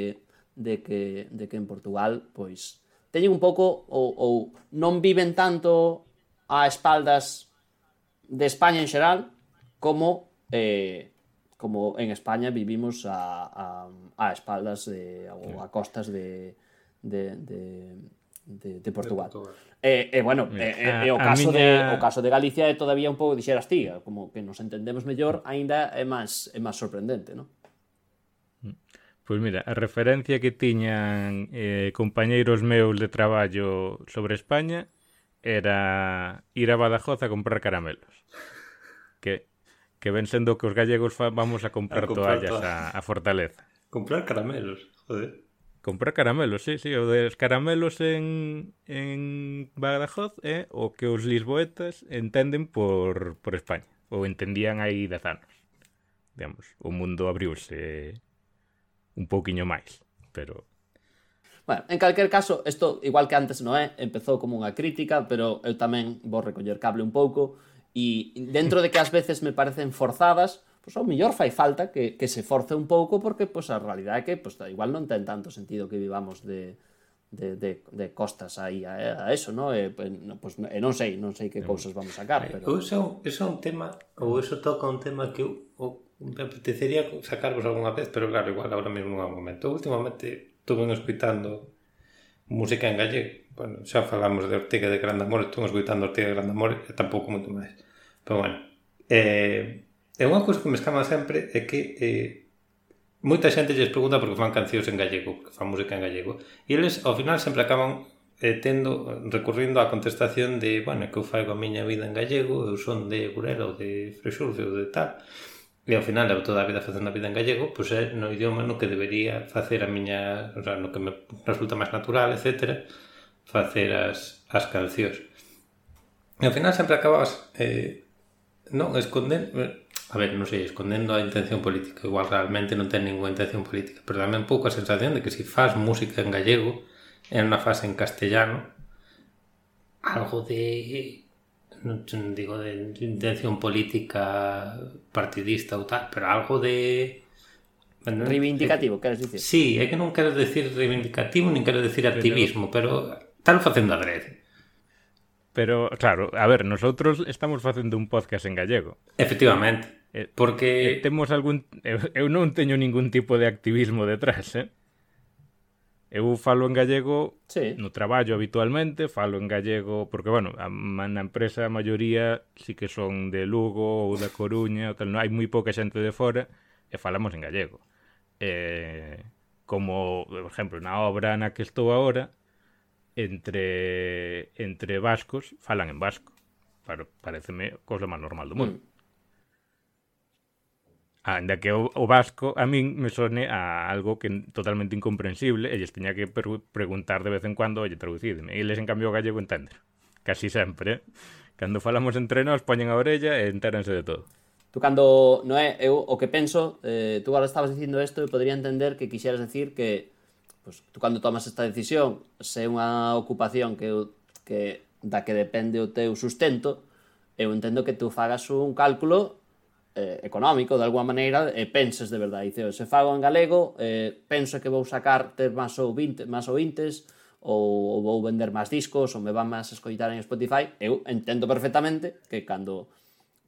de que de que en Portugal pois teñen un pouco ou, ou non viven tanto a espaldas de España en xeral como eh, como en España vivimos a, a, a espaldas de, o a costas de, de, de de, de, Portugal. De Portugal. Eh, eh, bueno, eh, eh, o, caso miña... de, o caso de Galicia é todavía un pouco, dixeras ti, como que nos entendemos mellor, aínda é máis é máis sorprendente, non? Pois pues mira, a referencia que tiñan eh, compañeiros meus de traballo sobre España era ir a Badajoz a comprar caramelos. Que que ven sendo que os gallegos vamos a comprar, a comprar toallas a, a Fortaleza. Comprar caramelos, joder. Comprar caramelos, sí, sí, o des caramelos en, en Badajoz é eh, o que os lisboetas entenden por, por España, ou entendían aí dez anos. Digamos, o mundo abriuse un pouquiño máis, pero... Bueno, en calquer caso, isto, igual que antes, non é? Empezou como unha crítica, pero eu tamén vou recoller cable un pouco, E dentro de que ás veces me parecen forzadas, pois ao mellor fai falta que, que se force un pouco porque pois a realidade é que pois, igual non ten tanto sentido que vivamos de, de, de, de costas aí a, a eso, ¿no? E, pues, e non sei, non sei que cousas vamos a sacar, pero eso, eso é un tema, ou eso toca un tema que eu, eu me apetecería sacarvos algunha vez, pero claro, igual agora mesmo non é o momento. Últimamente estuve escuitando música en gallego. Bueno, xa falamos de Ortega de Grande Amor, estou escutando Ortega de Grande Amor e tampouco moito máis. Pero bueno, eh, e unha cousa que me escama sempre é que eh, moita xente lles pregunta porque fan cancións en gallego, porque fan música en gallego. E eles ao final sempre acaban eh, tendo recurrindo á contestación de, bueno, que eu faigo a miña vida en gallego, eu son de Burela ou de Freixurfe ou de tal. E ao final levo toda a vida facendo a vida en gallego, pois é no idioma no que debería facer a miña, o sea, no que me resulta máis natural, etc., facer as, as cancións. E ao final sempre acabas eh, non a ver, non sei, escondendo a intención política, igual realmente non ten ninguna intención política, pero dame un pouco a sensación de que se si faz música en gallego e unha fase en castellano, algo de no digo de intención política partidista ou tal, pero algo de bueno, reivindicativo, queres dicir? Sí, é que non quero decir reivindicativo, nin quero decir activismo, pero están facendo adrede. Pero, claro, a ver, nosotros estamos facendo un podcast en gallego. Efectivamente. Eh, porque... Eh, temos algún... Eu non teño ningún tipo de activismo detrás, eh? Eu falo en gallego sí. no traballo habitualmente, falo en gallego porque, bueno, a, na empresa a maioría sí que son de Lugo ou da Coruña, ou tal, non hai moi pouca xente de fora e falamos en gallego. Eh, como, por exemplo, na obra na que estou agora, entre entre vascos falan en vasco. Para, pareceme cosa máis normal do mundo. Mm. Anda que o, o vasco a min me sone a algo que totalmente incomprensible e lles teña que preguntar de vez en cuando, oye, traducidme. E eles, en cambio o gallego entender. Casi sempre. Eh? Cando falamos entre nós poñen a orella e enteranse de todo. Tú cando, Noé, eu o que penso, eh, tú agora estabas dicindo isto e podría entender que quixeras decir que pues, tú cando tomas esta decisión se é unha ocupación que, que da que depende o teu sustento, eu entendo que tú fagas un cálculo eh, económico, de alguma maneira, e eh, penses de verdade. dice, se fago en galego, eh, penso que vou sacar ter máis ou 20, máis ou 20 ou, ou vou vender máis discos, ou me van máis escoitar en Spotify, eu entendo perfectamente que cando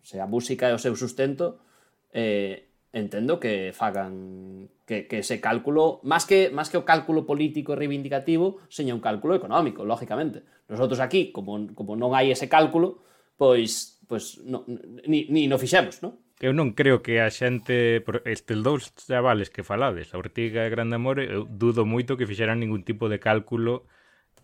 se a música é o seu sustento, eh, entendo que fagan que, que ese cálculo, máis que, máis que o cálculo político e reivindicativo, seña un cálculo económico, lógicamente. Nosotros aquí, como, como non hai ese cálculo, pois, pois no, ni, ni no fixemos, non? eu non creo que a xente estes dous chavales que falades a Ortiga e Grande Amor eu dudo moito que fixeran ningún tipo de cálculo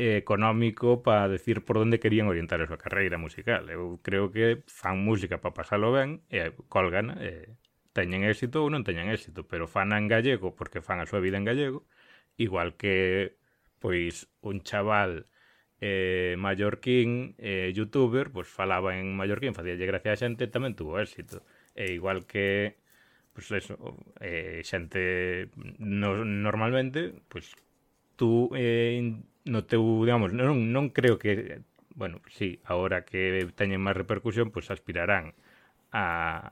eh, económico para decir por onde querían orientar a súa carreira musical eu creo que fan música para pasalo ben e colgan e teñen éxito ou non teñen éxito pero fan en gallego porque fan a súa vida en gallego igual que pois un chaval eh, mallorquín, eh, youtuber, pois falaba en mallorquín, facíalle gracia a xente, tamén tuvo éxito e igual que pues eso, eh, xente no, normalmente, pues tú eh, no teu, digamos, non, non creo que bueno, sí, agora que teñen máis repercusión, pues aspirarán a,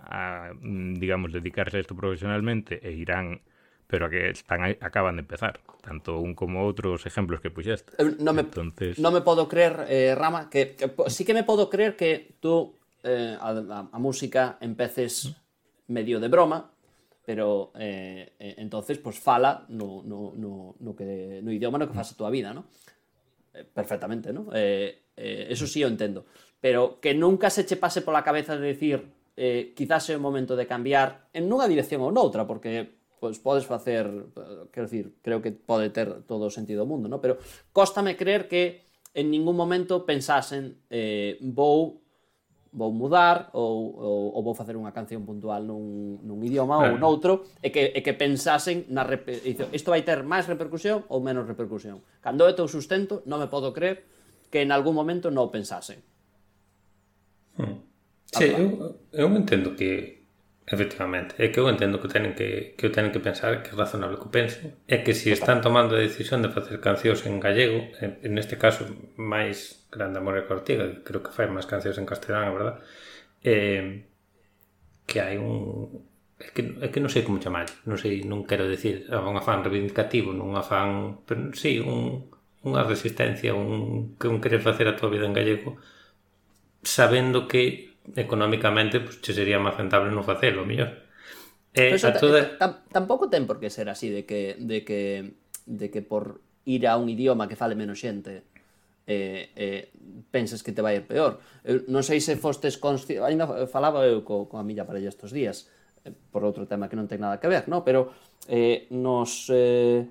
a mm, digamos, dedicarse a isto profesionalmente e irán pero que están aí, acaban de empezar, tanto un como outros exemplos que puxeste. Eh, non me, Entonces... no me podo creer, eh, Rama, que, que sí que me podo creer que tú eh, a, a, a música empeces mm. medio de broma, pero eh, eh, entonces pues fala no, no, no, no, que, no idioma no que faz a tua vida, ¿no? Eh, perfectamente, ¿no? Eh, eh, eso sí o entendo. Pero que nunca se che pase pola cabeza de decir eh, quizás é o momento de cambiar en nunha dirección ou noutra, porque pois pues, podes facer, eh, quero decir, creo que pode ter todo o sentido do mundo, ¿no? Pero cóstame creer que en ningún momento pensasen eh, vou vou mudar ou, ou, ou vou facer unha canción puntual nun, nun idioma claro. ou eh. noutro e que, e que pensasen na isto vai ter máis repercusión ou menos repercusión. Cando é teu sustento, non me podo creer que en algún momento non o pensasen. Hmm. Sí, eu, eu entendo que Efectivamente, é que eu entendo que tenen que, que o tenen que pensar que é razonable que pense é que se están tomando a decisión de facer cancións en gallego, en, en este caso máis grande amor e cortiga creo que fai máis cancións en castelán, a verdad eh, que hai un é que, é que non sei como chamar non sei, non quero decir un afán reivindicativo, non un afán pero sí, un, unha resistencia un, que un querer facer a tua vida en gallego sabendo que económicamente pues, che sería máis rentable non facelo, mellor. Eh, pues a toda... Eh, tampouco ten por que ser así de que de que de que por ir a un idioma que fale menos xente eh, eh, penses que te vai ir peor. Eu non sei se fostes consciente, ainda falaba eu co, coa miña parella estes días, eh, por outro tema que non ten nada que ver, no? pero eh, nos, eh,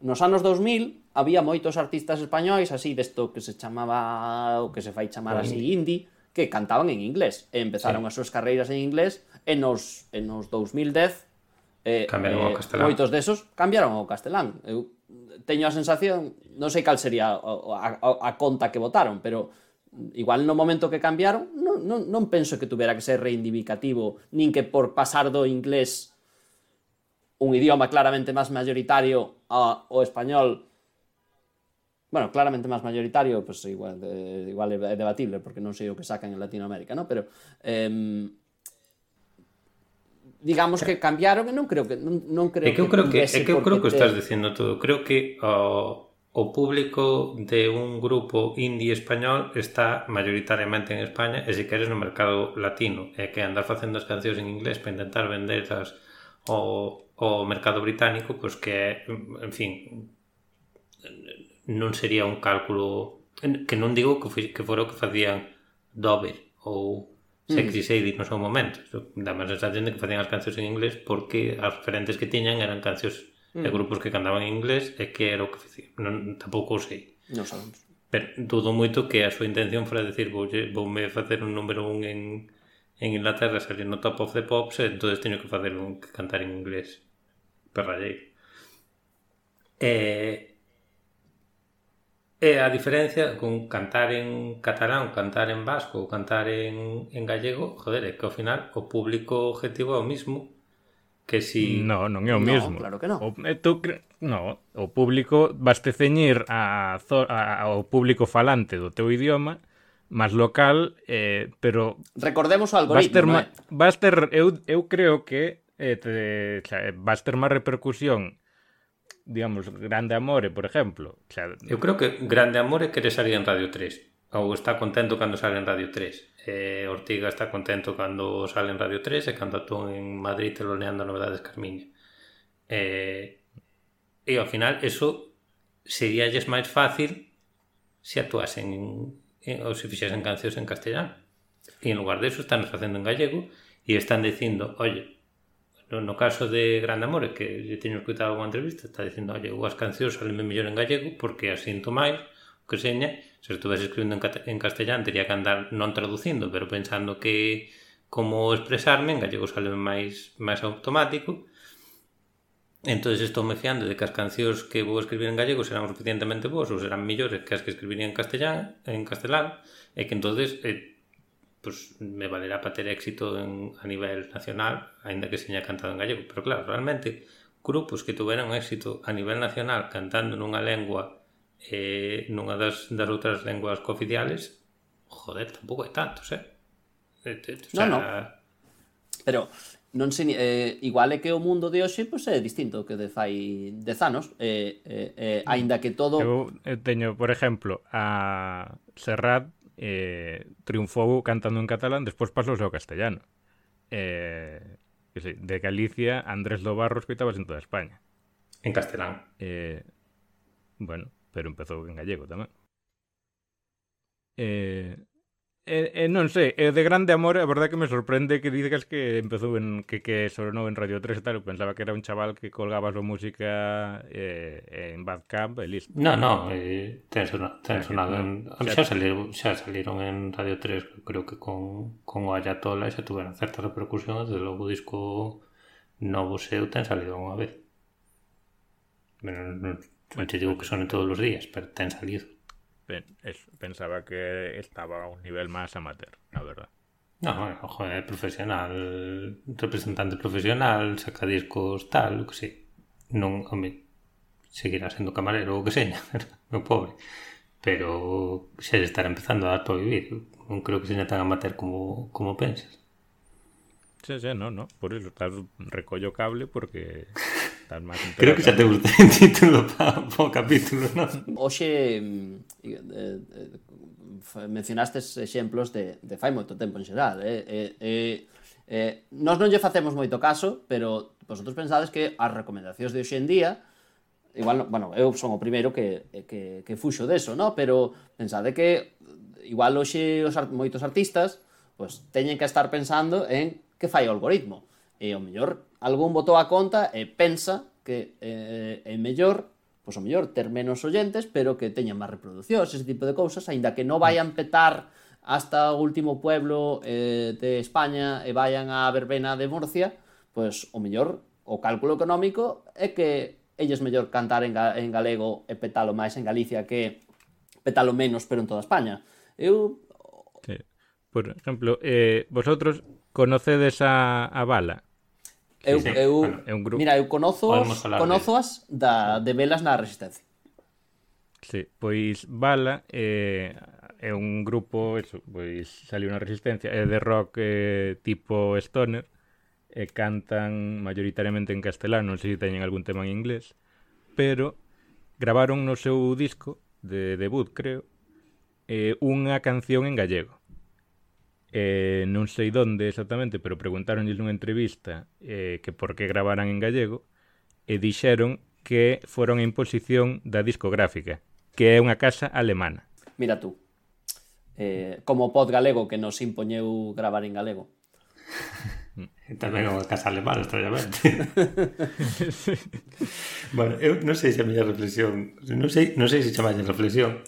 nos anos 2000 había moitos artistas españois así desto que se chamaba, o que se fai chamar así indie, que cantaban en inglés e empezaron sí. as súas carreiras en inglés e nos, en nos 2010 eh, cambiaron eh, ao castelán. moitos desos cambiaron ao castelán eu teño a sensación non sei cal sería a, a, a conta que votaron pero igual no momento que cambiaron non, non, non penso que tuvera que ser reivindicativo nin que por pasar do inglés un idioma claramente máis mayoritario ao español bueno, claramente máis mayoritario, pues igual, eh, igual é debatible, porque non sei o que sacan en Latinoamérica, ¿no? pero eh, digamos que cambiaron e non creo que non, non creo é que eu creo que, é que eu creo que te... estás dicindo todo creo que o, o público de un grupo indie español está mayoritariamente en España e se queres no mercado latino é que andar facendo as cancións en inglés para intentar venderlas ao, ao mercado británico pois pues que en fin non sería un cálculo que non digo que, foi, que fora o que facían Dover ou mm. Sexy Sadie no seu momento. Dame máis sensación de que facían as cancións en inglés porque as referentes que tiñan eran cancións mm. de grupos que cantaban en inglés e que era o que facían. Non, tampouco o sei. Non sabemos. Pero dudo moito que a súa intención fora decir vou, vou me facer un número un en, en Inglaterra salir no top of the pops e entonces teño que facer un que cantar en inglés perralleiro eh, É a diferencia con cantar en catalán, cantar en vasco ou cantar en, en gallego, joder, é que ao final o público objetivo é o mismo que si... No, non é o no, claro que non. O, eh, tú cre... no, o público vas te ceñir a, zo... a, ao público falante do teu idioma máis local, eh, pero... Recordemos o algoritmo, vas ter, no? Eh. Vas ter, eu, eu creo que eh, te, xa, vas ter máis repercusión digamos, Grande Amore, por exemplo. O sea, eu creo que Grande Amore quere salir en Radio 3 ou está contento cando sale en Radio 3 eh, Ortiga está contento cando sale en Radio 3 e cando atún en Madrid teloneando novedades Carmiña. Eh, e ao final eso sería máis fácil se actuasen en, en, ou se fixesen cancións en castellano e en lugar de eso están facendo en gallego e están dicindo, oye, No, no caso de Gran Amore, que lle teño escutado unha entrevista, está dicindo, oye, as cancións salenme mellor en gallego porque as sinto máis, o que seña, se estuvese escribindo en, en castellán teria que andar non traducindo, pero pensando que como expresarme, en gallego sale máis, máis automático, entonces estou me fiando de que as cancións que vou escribir en gallego serán suficientemente boas ou serán millores que as que escribiría en castellán, en castelán, e que entonces eh, pues me valerá para ter éxito en, a nivel nacional, aínda que seña cantado en gallego, pero claro, realmente grupos que tuveran éxito a nivel nacional cantando nunha lengua eh, nunha das, das outras lenguas cooficiales, joder, tampouco hai tantos, eh? O sea, no, no. Pero non se, eh, igual é que o mundo de hoxe pois pues, é distinto que de fai dez anos eh, eh, eh, mm. aínda que todo eu eh, teño, por exemplo a Serrat Eh, triunfó cantando en catalán, después pasó ao castellano. Eh, de Galicia, Andrés Lobarro escoitabas en toda España. En castelán. Eh, bueno, pero empezó en gallego también. Eh, eh, eh, non sei, eh, de grande amor, a verdade que me sorprende que digas que empezou en que que sonou en Radio 3 e tal, eu pensaba que era un chaval que colgaba a súa música eh, eh en Bandcamp e listo. No, no, eh, ten, sonado, ten sonado en, xa, saliron, xa saliron en Radio 3, creo que con, con o Ayatola xa tuveron certa repercusión, desde logo o disco novo seu ten salido unha vez. Bueno, non, non te digo que son todos os días, pero ten salido. Pensaba que estaba a un nivel máis amateur, a verdad. No, ojo, é profesional, representante profesional, saca discos tal, o que sei. Non, home, seguirá sendo camarero ou que seña, meu <laughs> pobre. Pero xa estará empezando a dar para vivir. Non creo que seña tan amateur como, como pensas. Sí, sí, no, no. Por iso, tal, recollo cable porque <laughs> estás máis Creo que xa te gustei en título para <laughs> pa o capítulo, non? Oxe, eh, eh, mencionastes exemplos de, de fai moito tempo en xeral, eh? eh, eh Eh, nós non lle facemos moito caso, pero vosotros pensades que as recomendacións de hoxe en día igual, bueno, eu son o primeiro que, que, que fuxo deso, no? pero pensade que igual hoxe os art moitos artistas pues, teñen que estar pensando en que fai o algoritmo e o mellor algún botou a conta e pensa que eh, é mellor pois o mellor ter menos oyentes, pero que teñan máis reproducións, ese tipo de cousas, aínda que non vayan petar hasta o último pueblo eh, de España e vayan á verbena de Murcia, pois o mellor o cálculo económico é que elles mellor cantar en, ga en galego e petalo máis en Galicia que petalo menos, pero en toda España. Eu... Sí. Por exemplo, eh, vosotros conocedes a, a Bala? Eu, sí, eu, bueno, é un grupo. Mira, eu conozo as da, de velas na resistencia. Sí, pois Bala eh, é un grupo, eso, pois saliu na resistencia, é de rock eh, tipo stoner, e cantan mayoritariamente en castelano, non sei se teñen algún tema en inglés, pero gravaron no seu disco de debut, creo, eh, unha canción en gallego. Eh, non sei donde exactamente, pero preguntaronlle nunha entrevista eh, que por que gravaran en gallego e dixeron que foron a imposición da discográfica, que é unha casa alemana. Mira tú, eh, como pod galego que nos impoñeu gravar en galego. <laughs> Tamén é unha casa alemana, extrañamente. <laughs> bueno, eu non sei se a miña reflexión, non sei, non sei se chamalle reflexión,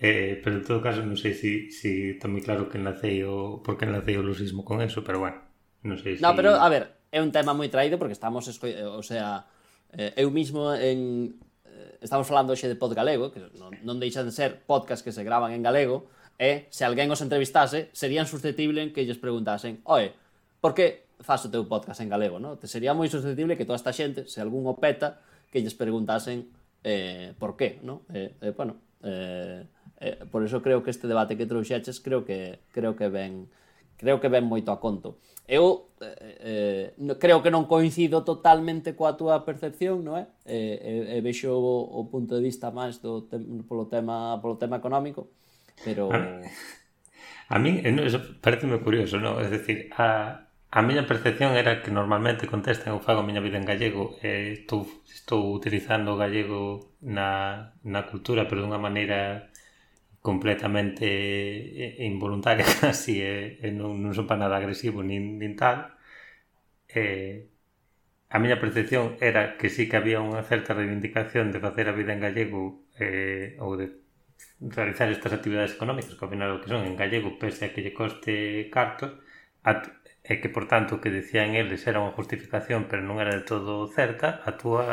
Eh, pero en todo caso non sei se si, si está moi claro que nacei o por que nacei o lusismo con eso, pero bueno, non sei se si... No, pero a ver, é un tema moi traído porque estamos esco... Eh, o sea, eh, eu mismo en eh, estamos falando hoxe de pod galego, que non, non deixan de ser podcast que se gravan en galego, e se alguén os entrevistase, serían susceptible en que lles preguntasen, "Oe, por que faz o teu podcast en galego, no? Te sería moi susceptible que toda esta xente, se algún o peta, que lles preguntasen eh, por qué, no? Eh, eh, bueno, eh, eh, por eso creo que este debate que trouxeches creo que creo que ben creo que ben moito a conto. Eu eh, eh, creo que non coincido totalmente coa túa percepción, non é? Eh, eh, vexo o, o punto de vista máis do tem, polo tema polo tema económico, pero A mí eh, eso parece moi curioso, non? É dicir, a A miña percepción era que normalmente contestan eu fago a miña vida en gallego e estou, estou utilizando o gallego na, na cultura pero dunha maneira completamente eh, eh, involuntaria <laughs> casi e, e non, non son para nada agresivo nin, nin tal. E a miña percepción era que sí que había unha certa reivindicación de facer a vida en gallego eh, ou de realizar estas actividades económicas que ao final o que son en gallego pese a que lle coste cartos at, e que por tanto o que decían eles era unha justificación pero non era de todo certa. A túa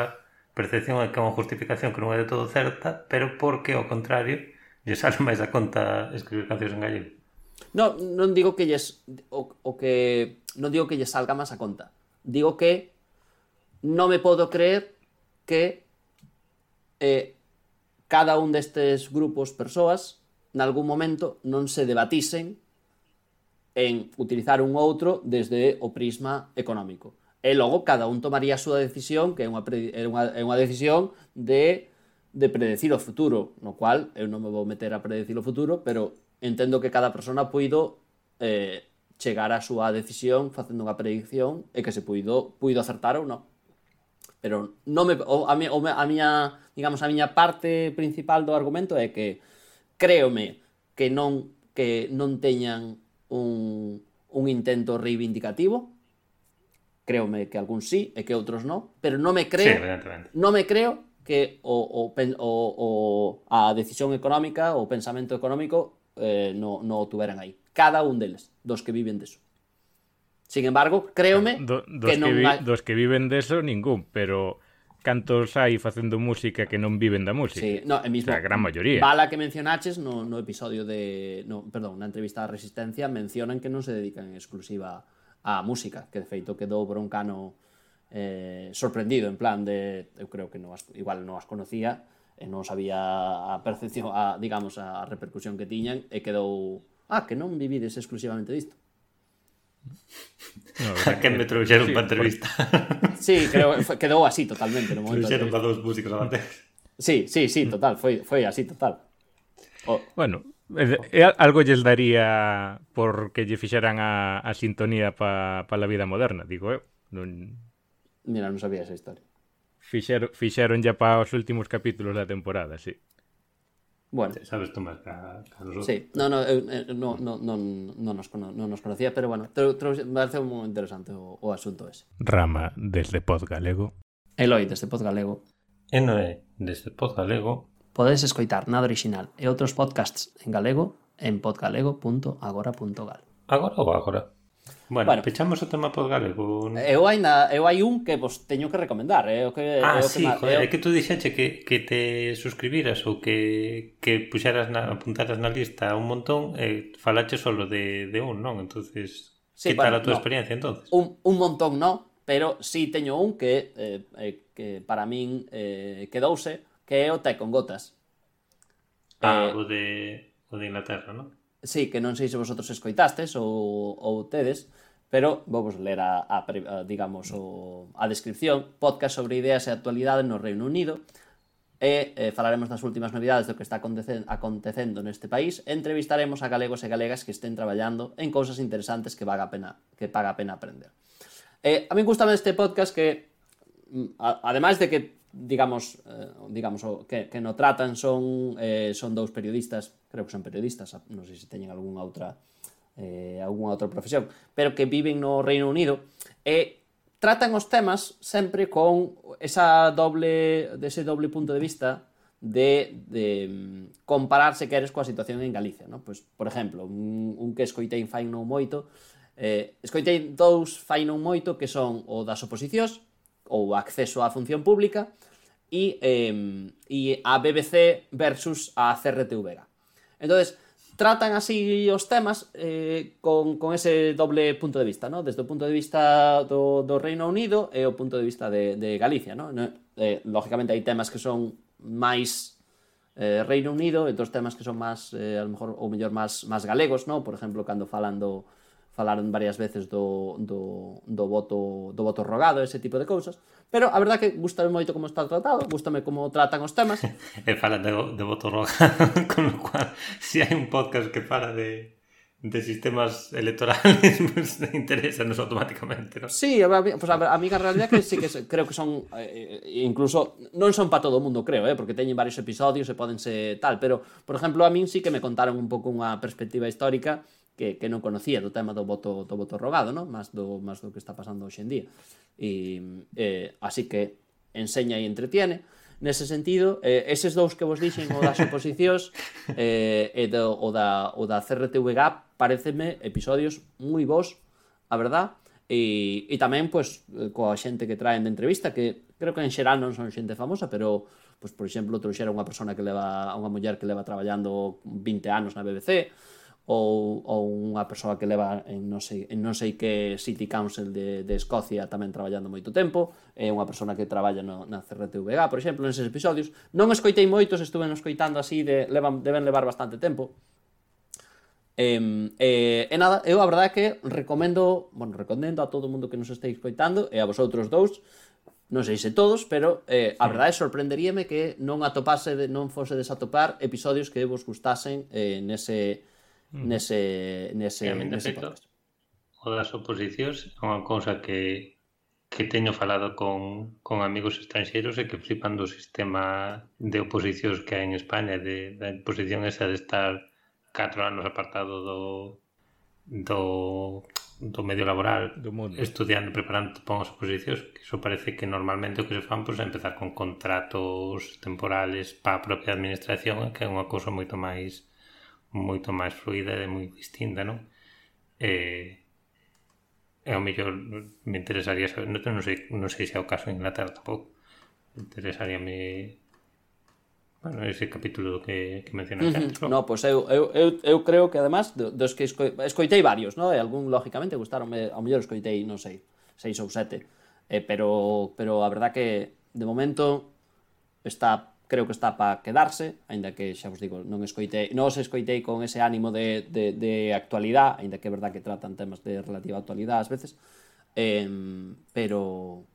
percepción é que é unha justificación que non é de todo certa pero porque ao contrario <laughs> lle sale máis a conta escribir cancións en gallego. No, non digo que lles o, o que non digo que lles salga máis a conta. Digo que non me podo creer que eh, cada un destes grupos, persoas, nalgún momento non se debatisen en utilizar un outro desde o prisma económico. E logo cada un tomaría a súa decisión, que é unha, é unha, é unha decisión de de predecir o futuro, no cual eu non me vou meter a predecir o futuro, pero entendo que cada persona puido eh, chegar á súa decisión facendo unha predicción e que se puido puido acertar ou non. Pero non me o, a, mi, o, a miña, digamos, a miña parte principal do argumento é que créome que non que non teñan un, un intento reivindicativo, créome que algúns sí e que outros non, pero non me creo, sí, non me creo que o, o, o, o a decisión económica, o pensamento económico, eh, no, no o tuveran aí. Cada un deles, dos que viven deso. Sin embargo, créome do, dos que non... Que vi, hai... Dos que viven deso, ningún, pero cantos hai facendo música que non viven da música. Sí, no, e mismo, a gran maioría. Bala que mencionaches no, no episodio de... No, perdón, na entrevista a Resistencia mencionan que non se dedican en exclusiva á música, que de feito quedou broncano eh, sorprendido en plan de eu creo que non as, igual non as conocía e non sabía a percepción a, digamos a repercusión que tiñan e quedou ah, que non vivides exclusivamente disto No, a <laughs> que me trouxeron sí, para entrevista. Sí, creo que quedou así totalmente no momento. Trouxeron para dous músicos antes. Sí, sí, sí, total, foi, foi así total. O... Bueno, e, algo lles daría porque lle fixeran a, a sintonía para pa a vida moderna, digo eu. Non, Mira, non sabía esa historia. Fixero, fixeron ya para os últimos capítulos da temporada, sí. Bueno. Sabes tú máis que a nosotros. Sí, no, no, eu, eh, no, no, no, no, nos, no nos conocía, pero bueno, tro, tro, me parece moi interesante o, o asunto ese. Rama, desde Pod Galego. Eloi, desde Pod Galego. Enoe, desde Pod Galego. Podedes escoitar Nada Original e outros podcasts en galego en podgalego.agora.gal. Agora ou agora? Bueno, bueno, pechamos o tema por galego. Eu hai, na, eu hai un que vos teño que recomendar, é eh? o que Ah, é o que sí, que joder, é que tú dixeche que, que te suscribiras ou que, que puxeras na, apuntaras na lista un montón e eh, falache solo de, de un, non? Entonces, sí, que bueno, tal a túa no. experiencia entonces? Un, un montón non, pero sí teño un que eh, eh, que para min eh, quedouse, que é o Tai con gotas. Ah, eh, o de o de Inglaterra, non? sí, que non sei se vosotros escoitastes ou, ou tedes, pero vamos ler a, a, a digamos, o, a descripción, podcast sobre ideas e actualidade no Reino Unido, e eh, falaremos das últimas novidades do que está acontecendo acontecendo neste país, entrevistaremos a galegos e galegas que estén traballando en cousas interesantes que, vaga pena, que paga a pena aprender. Eh, a mí gustame este podcast que, mm, a, ademais de que digamos, eh, digamos o que, que no tratan son eh, son dous periodistas, creo que son periodistas, non sei se teñen algunha outra eh, algunha outra profesión, pero que viven no Reino Unido e tratan os temas sempre con esa doble dese doble punto de vista de, de mm, compararse que eres coa situación en Galicia, no? Pois, por exemplo, un, un que escoitei fai non moito, eh, escoitei dous fai non moito que son o das oposicións ou acceso á función pública e, eh, e a BBC versus a CRTVG. Entonces, tratan así os temas eh, con, con ese doble punto de vista, ¿no? desde o punto de vista do, do Reino Unido e o punto de vista de, de Galicia. ¿no? Eh, lógicamente hai temas que son máis eh, Reino Unido e outros temas que son máis, eh, a lo mejor, ou mellor, máis, máis galegos, ¿no? por exemplo, cando falan do, falaron varias veces do, do, do, voto, do voto rogado, ese tipo de cousas. Pero a verdad que gustame moito como está tratado, gustame como tratan os temas. <laughs> e fala de, de voto rogado, <laughs> con lo cual, si hai un podcast que fala de, de sistemas electorales <laughs> pues, interesanos automáticamente, ¿no? Sí, a, pues a, a mí a realidad que sí que creo que son eh, eh incluso non son para todo o mundo, creo, eh, porque teñen varios episodios e poden ser tal, pero por exemplo, a min sí que me contaron un pouco unha perspectiva histórica que, que non conocía do tema do voto do voto rogado, non? Más do más do que está pasando hoxe en día. E eh, así que enseña e entretiene. Nese sentido, eh, eses dous que vos dixen o das oposicións <laughs> eh, e do, o, da, o da CRTV Gap pareceme episodios moi bons, a verdad, e, e tamén pois coa xente que traen de entrevista que creo que en xeral non son xente famosa, pero pois por exemplo, trouxera unha persona que leva a unha muller que leva traballando 20 anos na BBC, ou, ou unha persoa que leva en non sei, en non sei que City Council de, de Escocia tamén traballando moito tempo, é unha persona que traballa no, na CRTVG, por exemplo, neses episodios. Non escoitei moitos, estuve non escoitando así, de, levan, deben levar bastante tempo. E, e, e nada, eu a verdade é que recomendo, bueno, recomendo a todo mundo que nos esteis escoitando e a vosotros dous, non sei se todos, pero eh, a verdade sorprenderíame que non atopase, non fose desatopar episodios que vos gustasen eh, nese, Mm. nese, nese, nese feito, podcast. O das oposicións é unha cousa que que teño falado con, con amigos estranxeiros e que flipan do sistema de oposicións que hai en España, de, da oposición esa de estar 4 anos apartado do, do, do medio laboral do mundo. estudiando, preparando para as oposicións, que iso parece que normalmente o que se fan pois, é empezar con contratos temporales para a propia administración, que é unha cousa moito máis moito máis fluida e moi distinta, non? E, e ao mellor me interesaría saber, non, non, sei, non sei se é o caso en Inglaterra tampouco, interesaríame Bueno, ese capítulo que, que mencionaste uh -huh. ¿no? no, pois pues eu, eu, eu, eu creo que además dos que esco, escoitei varios, ¿no? e algún lógicamente gustaronme, ao mellor escoitei, non sei, seis ou sete, eh, pero pero a verdad que de momento está creo que está para quedarse, aínda que xa vos digo, non escoitei, non os escoitei con ese ánimo de, de, de actualidade, aínda que é verdad que tratan temas de relativa actualidade ás veces, eh, pero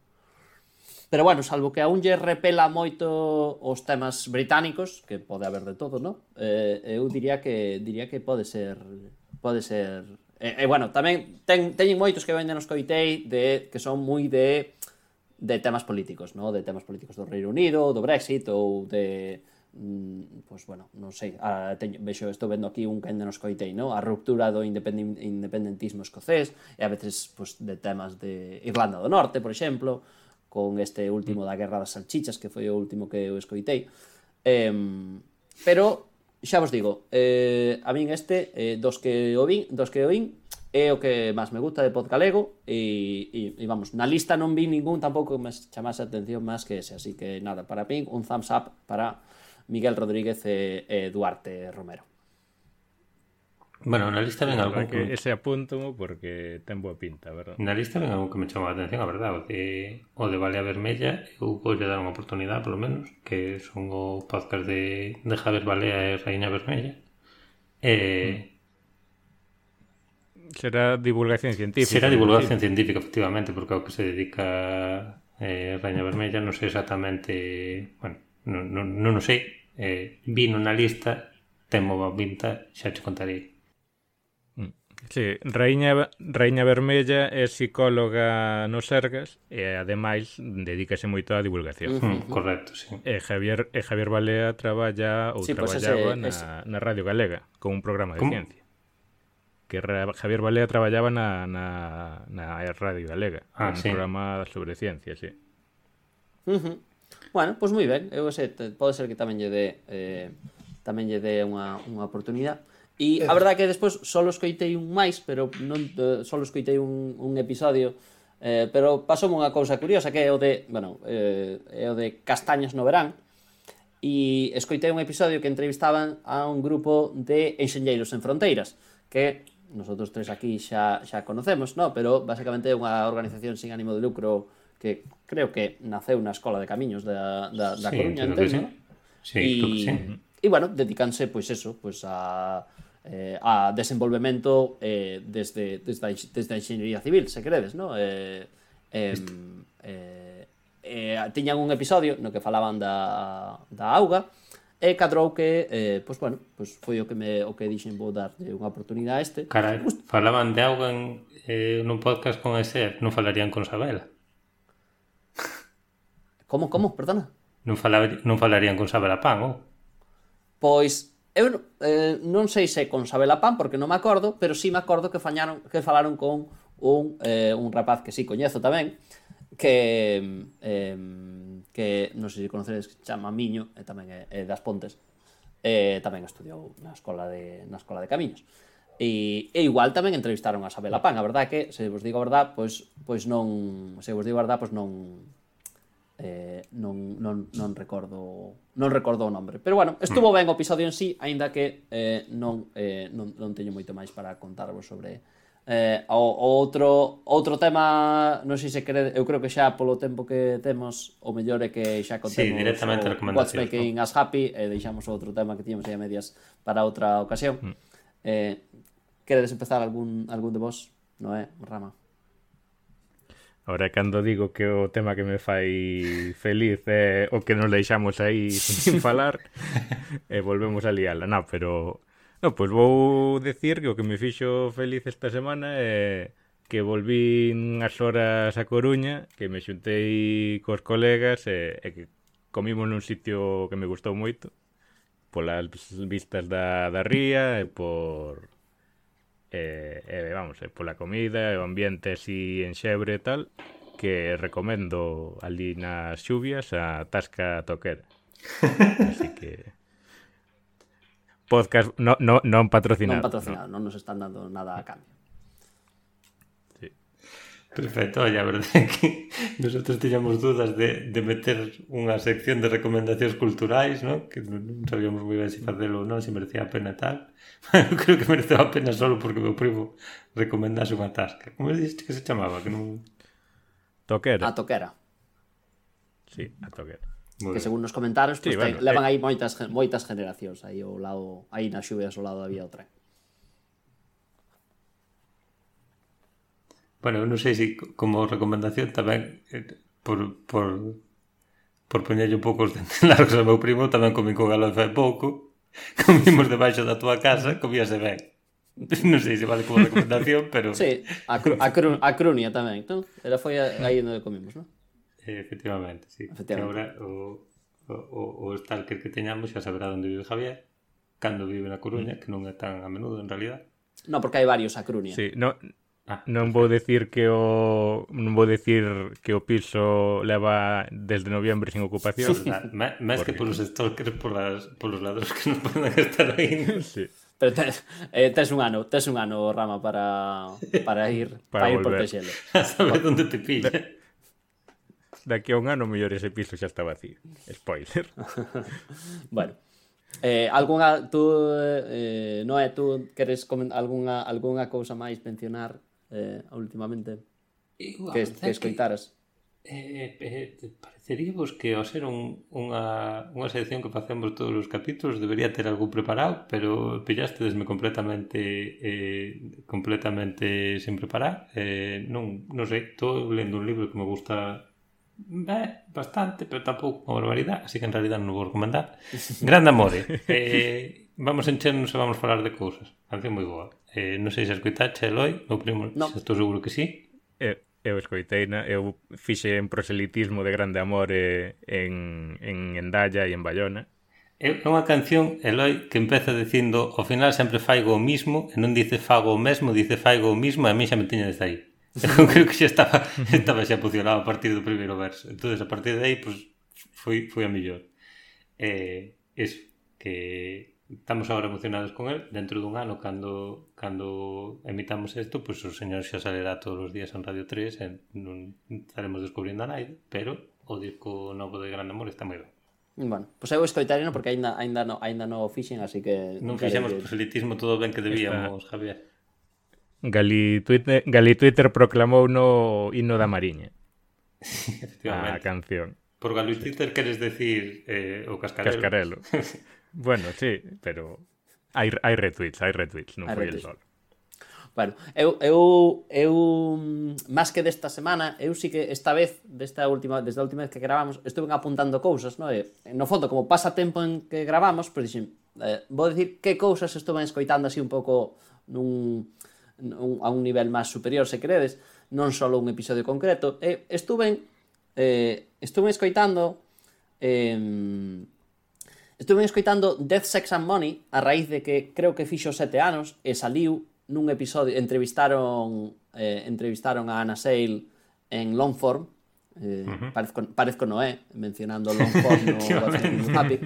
pero bueno, salvo que a un lle repela moito os temas británicos, que pode haber de todo, non? Eh, eu diría que diría que pode ser pode ser E, eh, eh, bueno, tamén ten, teñen moitos que venden os coitei de, que son moi de de temas políticos, no? de temas políticos do Reino Unido, do Brexit ou de pois, pues, bueno, non sei, a, teño, vexo, estou vendo aquí un que ainda nos coitei, no? a ruptura do independentismo escocés, e a veces pues, de temas de Irlanda do Norte, por exemplo, con este último mm. da Guerra das Salchichas, que foi o último que eu escoitei. Eh, pero, xa vos digo, eh, a min este, eh, dos que o vin, dos que o vin, é o que máis me gusta de Podgalego e, e, e vamos, na lista non vi ningún tampouco que me chamase a atención máis que ese, así que nada, para min un thumbs up para Miguel Rodríguez e, e Duarte Romero. Bueno, na lista ven algún que... Ese apunto porque ten boa pinta, verdad? Na lista ven algún que me chamou a atención, a verdade, o de, o de Balea Vermella, eu vou dar unha oportunidade, polo menos, que son o podcast de, de Javier Balea e Raíña Vermella. Eh, mm Será divulgación científica. Será divulgación sí. científica, efectivamente, porque ao que se dedica eh, Raña Vermella non sei exactamente... Bueno, non, non, non o sei. Eh, vino na lista, temo a pinta, xa te contarei. Mm. Sí, Raíña, Raíña Vermella é psicóloga no Sergas e, ademais, dedícase moito á divulgación. Mm, correcto, sí. E Javier, e Javier Balea traballa ou sí, pois traballaba pues ese, na, ese. na Radio Galega con un programa de ¿Cómo? ciencia que Javier Balea traballaba na, na, na Radio Galega, ah, un sí. programa sobre ciencia, sí. Uh -huh. Bueno, pois pues moi ben, eu sei, pode ser que tamén lle dé eh, tamén lle dé unha, unha oportunidade. E eh. a verdade que despois só escoitei un máis, pero non eh, só escoitei un, un episodio Eh, pero pasoume unha cousa curiosa que é o de, bueno, eh, é o de castañas no verán e escoitei un episodio que entrevistaban a un grupo de enxeñeiros en fronteiras que nosotros tres aquí xa, xa conocemos, no? pero basicamente é unha organización sin ánimo de lucro que creo que naceu na Escola de Camiños da, da, da sí, Coruña, entendo, sí. ¿no? Sí, e, sí. e, bueno, dedicanse, pois pues, eso, pois pues, a, eh, a desenvolvemento eh, desde, desde, a, desde a enxeñería civil, se credes, no? Eh, eh, eh, eh, tiñan un episodio no que falaban da, da auga, E cadrou que, eh, pois bueno, pois foi o que me o que dixen vou darlle unha oportunidade a este. Carai, falaban de algo en, eh, nun podcast con ese, non falarían con Sabela. <laughs> Como, como, perdona? Non, falar, non falarían con Sabela Pan, ou? Pois, eu eh, non sei se con Sabela Pan, porque non me acordo, pero sí me acordo que fañaron que falaron con un, eh, un rapaz que sí coñezo tamén, que eh, que non sei se conocedes, chama Miño, e tamén é, é das Pontes, e tamén estudiou na escola de, na escola de Camiños. E, e igual tamén entrevistaron a Sabela Pan, a verdad que, se vos digo a verdad, pois, pois non, se vos digo a verdad, pois non, eh, non, non, non recordo non recordo o nome, pero bueno, estuvo ben o episodio en sí, aínda que eh, non, eh, non, non teño moito máis para contarvos sobre Eh, o, outro, outro tema, non sei se quere, eu creo que xa polo tempo que temos, o mellor é que xa contemos sí, directamente o What's Making Us Happy e deixamos outro tema que tiñamos aí a medias para outra ocasión. Mm. Eh, queredes empezar algún, algún de vos? Non é, Rama? Ahora cando digo que o tema que me fai feliz é eh, o que nos deixamos aí <laughs> sin falar <laughs> e eh, volvemos a liala, na, pero No, pois vou decir que o que me fixo feliz esta semana é que volvín as horas a Coruña, que me xuntei cos colegas e, e que comimos nun sitio que me gustou moito polas vistas da, da ría e por e, e vamos, e pola comida e o ambiente así en xebre e tal que recomendo ali nas xuvias a Tasca Toquera. <laughs> Así que podcast no, no, non patrocinado non patrocinado, non nos están dando nada a cambio Perfecto, oye, a verdade é <laughs> que nosotros tiñamos dudas de, de meter unha sección de recomendacións culturais, ¿no? que non sabíamos moi ben se facelo ou non, se merecía a pena tal. <laughs> Bueno, creo que mereceu a pena solo porque meu primo recomendase unha tasca. Como dixiste que se chamaba? Que non... Toquera. A toquera. Sí, a toquera. Muy que según nos comentaros, pues, sí, bueno, levan eh... aí moitas moitas generacións aí ao lado, aí nas xuvias ao lado da vía do tren. Bueno, non sei se como recomendación tamén eh, por, por, por poñerlle un pouco os dentes <laughs> largos ao meu primo, tamén comín co galo fai pouco, <laughs> comimos debaixo da tua casa, comíase ben. <laughs> Non sei se vale como recomendación, pero... Sí, a, cru, a, cru, a Crunia tamén, non? Era foi aí onde comimos, non? Efectivamente, sí. Efectivamente. Que agora o, o, o stalker que teñamos xa saberá onde vive Javier, cando vive na Coruña, que non é tan a menudo en realidad. No, porque hai varios a Coruña. Sí, no, Ah, non vou decir que o non vou decir que o piso leva desde noviembre sin ocupación. Máis que polos stalkers por las, polos ladros que non poden estar aí. Sí. Pero tes, eh, tes un ano, tes un ano, Rama, para, para ir para, para ir por Texelo. A saber onde te pilla daqui a un ano mellor ese piso xa está vacío. Spoiler. <laughs> bueno. Eh, algunha tú eh, Noé, tú queres comentar algunha algunha cousa máis mencionar eh, últimamente? Igual, que, que escoitaras? Eh, eh, parecería vos que ao ser un, unha, unha sección que facemos todos os capítulos debería ter algo preparado, pero pillastedesme completamente eh, completamente sen preparar. Eh, non, non sei, estou lendo un libro que me gusta eh, bastante, pero tampouco unha barbaridade, así que en realidad non vou recomendar. <laughs> Grande Amore. Eh. <laughs> eh, vamos enchernos e vamos falar de cousas. Canción moi boa. Eh, non sei se escoitache, Eloi, meu primo, no. se estou seguro que sí. Eh, eu escoitei na, eu fixe en proselitismo de grande amor eh, en, en Endalla e en Bayona É unha canción, Eloi, que empeza dicindo ao final sempre faigo o mismo e non dice fago o mesmo, dice faigo o mismo e a mí xa me tiña desde aí Eu <laughs> creo que xa estaba, <laughs> estaba xa emocionado a partir do primeiro verso. entonces a partir de aí, pues, foi, foi a mellor. Eh, eso, que estamos agora emocionados con el dentro dun ano cando cando emitamos isto, pois pues, o señor xa salerá todos os días en Radio 3 e non estaremos descubrindo a naide, pero o disco novo de Gran Amor está moi ben. Bueno, pois pues eu escoitarino porque aínda aínda no, aínda non o fixen, así que... Non fixemos proselitismo todo ben que debíamos, Javier. Gali Twitter, Gali Twitter proclamou no Hino da Mariña. a canción. Por Gali Twitter queres decir eh, o Cascarelo. Cascarelo. <laughs> bueno, sí, pero hai, hai retweets, hai retweets, non foi el solo. Bueno, eu, eu, eu mm, máis que desta semana, eu sí que esta vez, desta última, desde a última vez que gravamos, estuve apuntando cousas, no? E, no fondo, como pasa tempo en que gravamos, pois pues, dixen, eh, vou dicir que cousas estuve escoitando así un pouco nun, un, a un nivel máis superior, se credes, non só un episodio concreto. E estuve eh, estuve escoitando eh, estuve escoitando Death, Sex and Money a raíz de que creo que fixo sete anos e saliu nun episodio entrevistaron eh, entrevistaron a Anna Sale en Longform eh, uh -huh. parezco, parezco Noé mencionando Longform <laughs> no Happy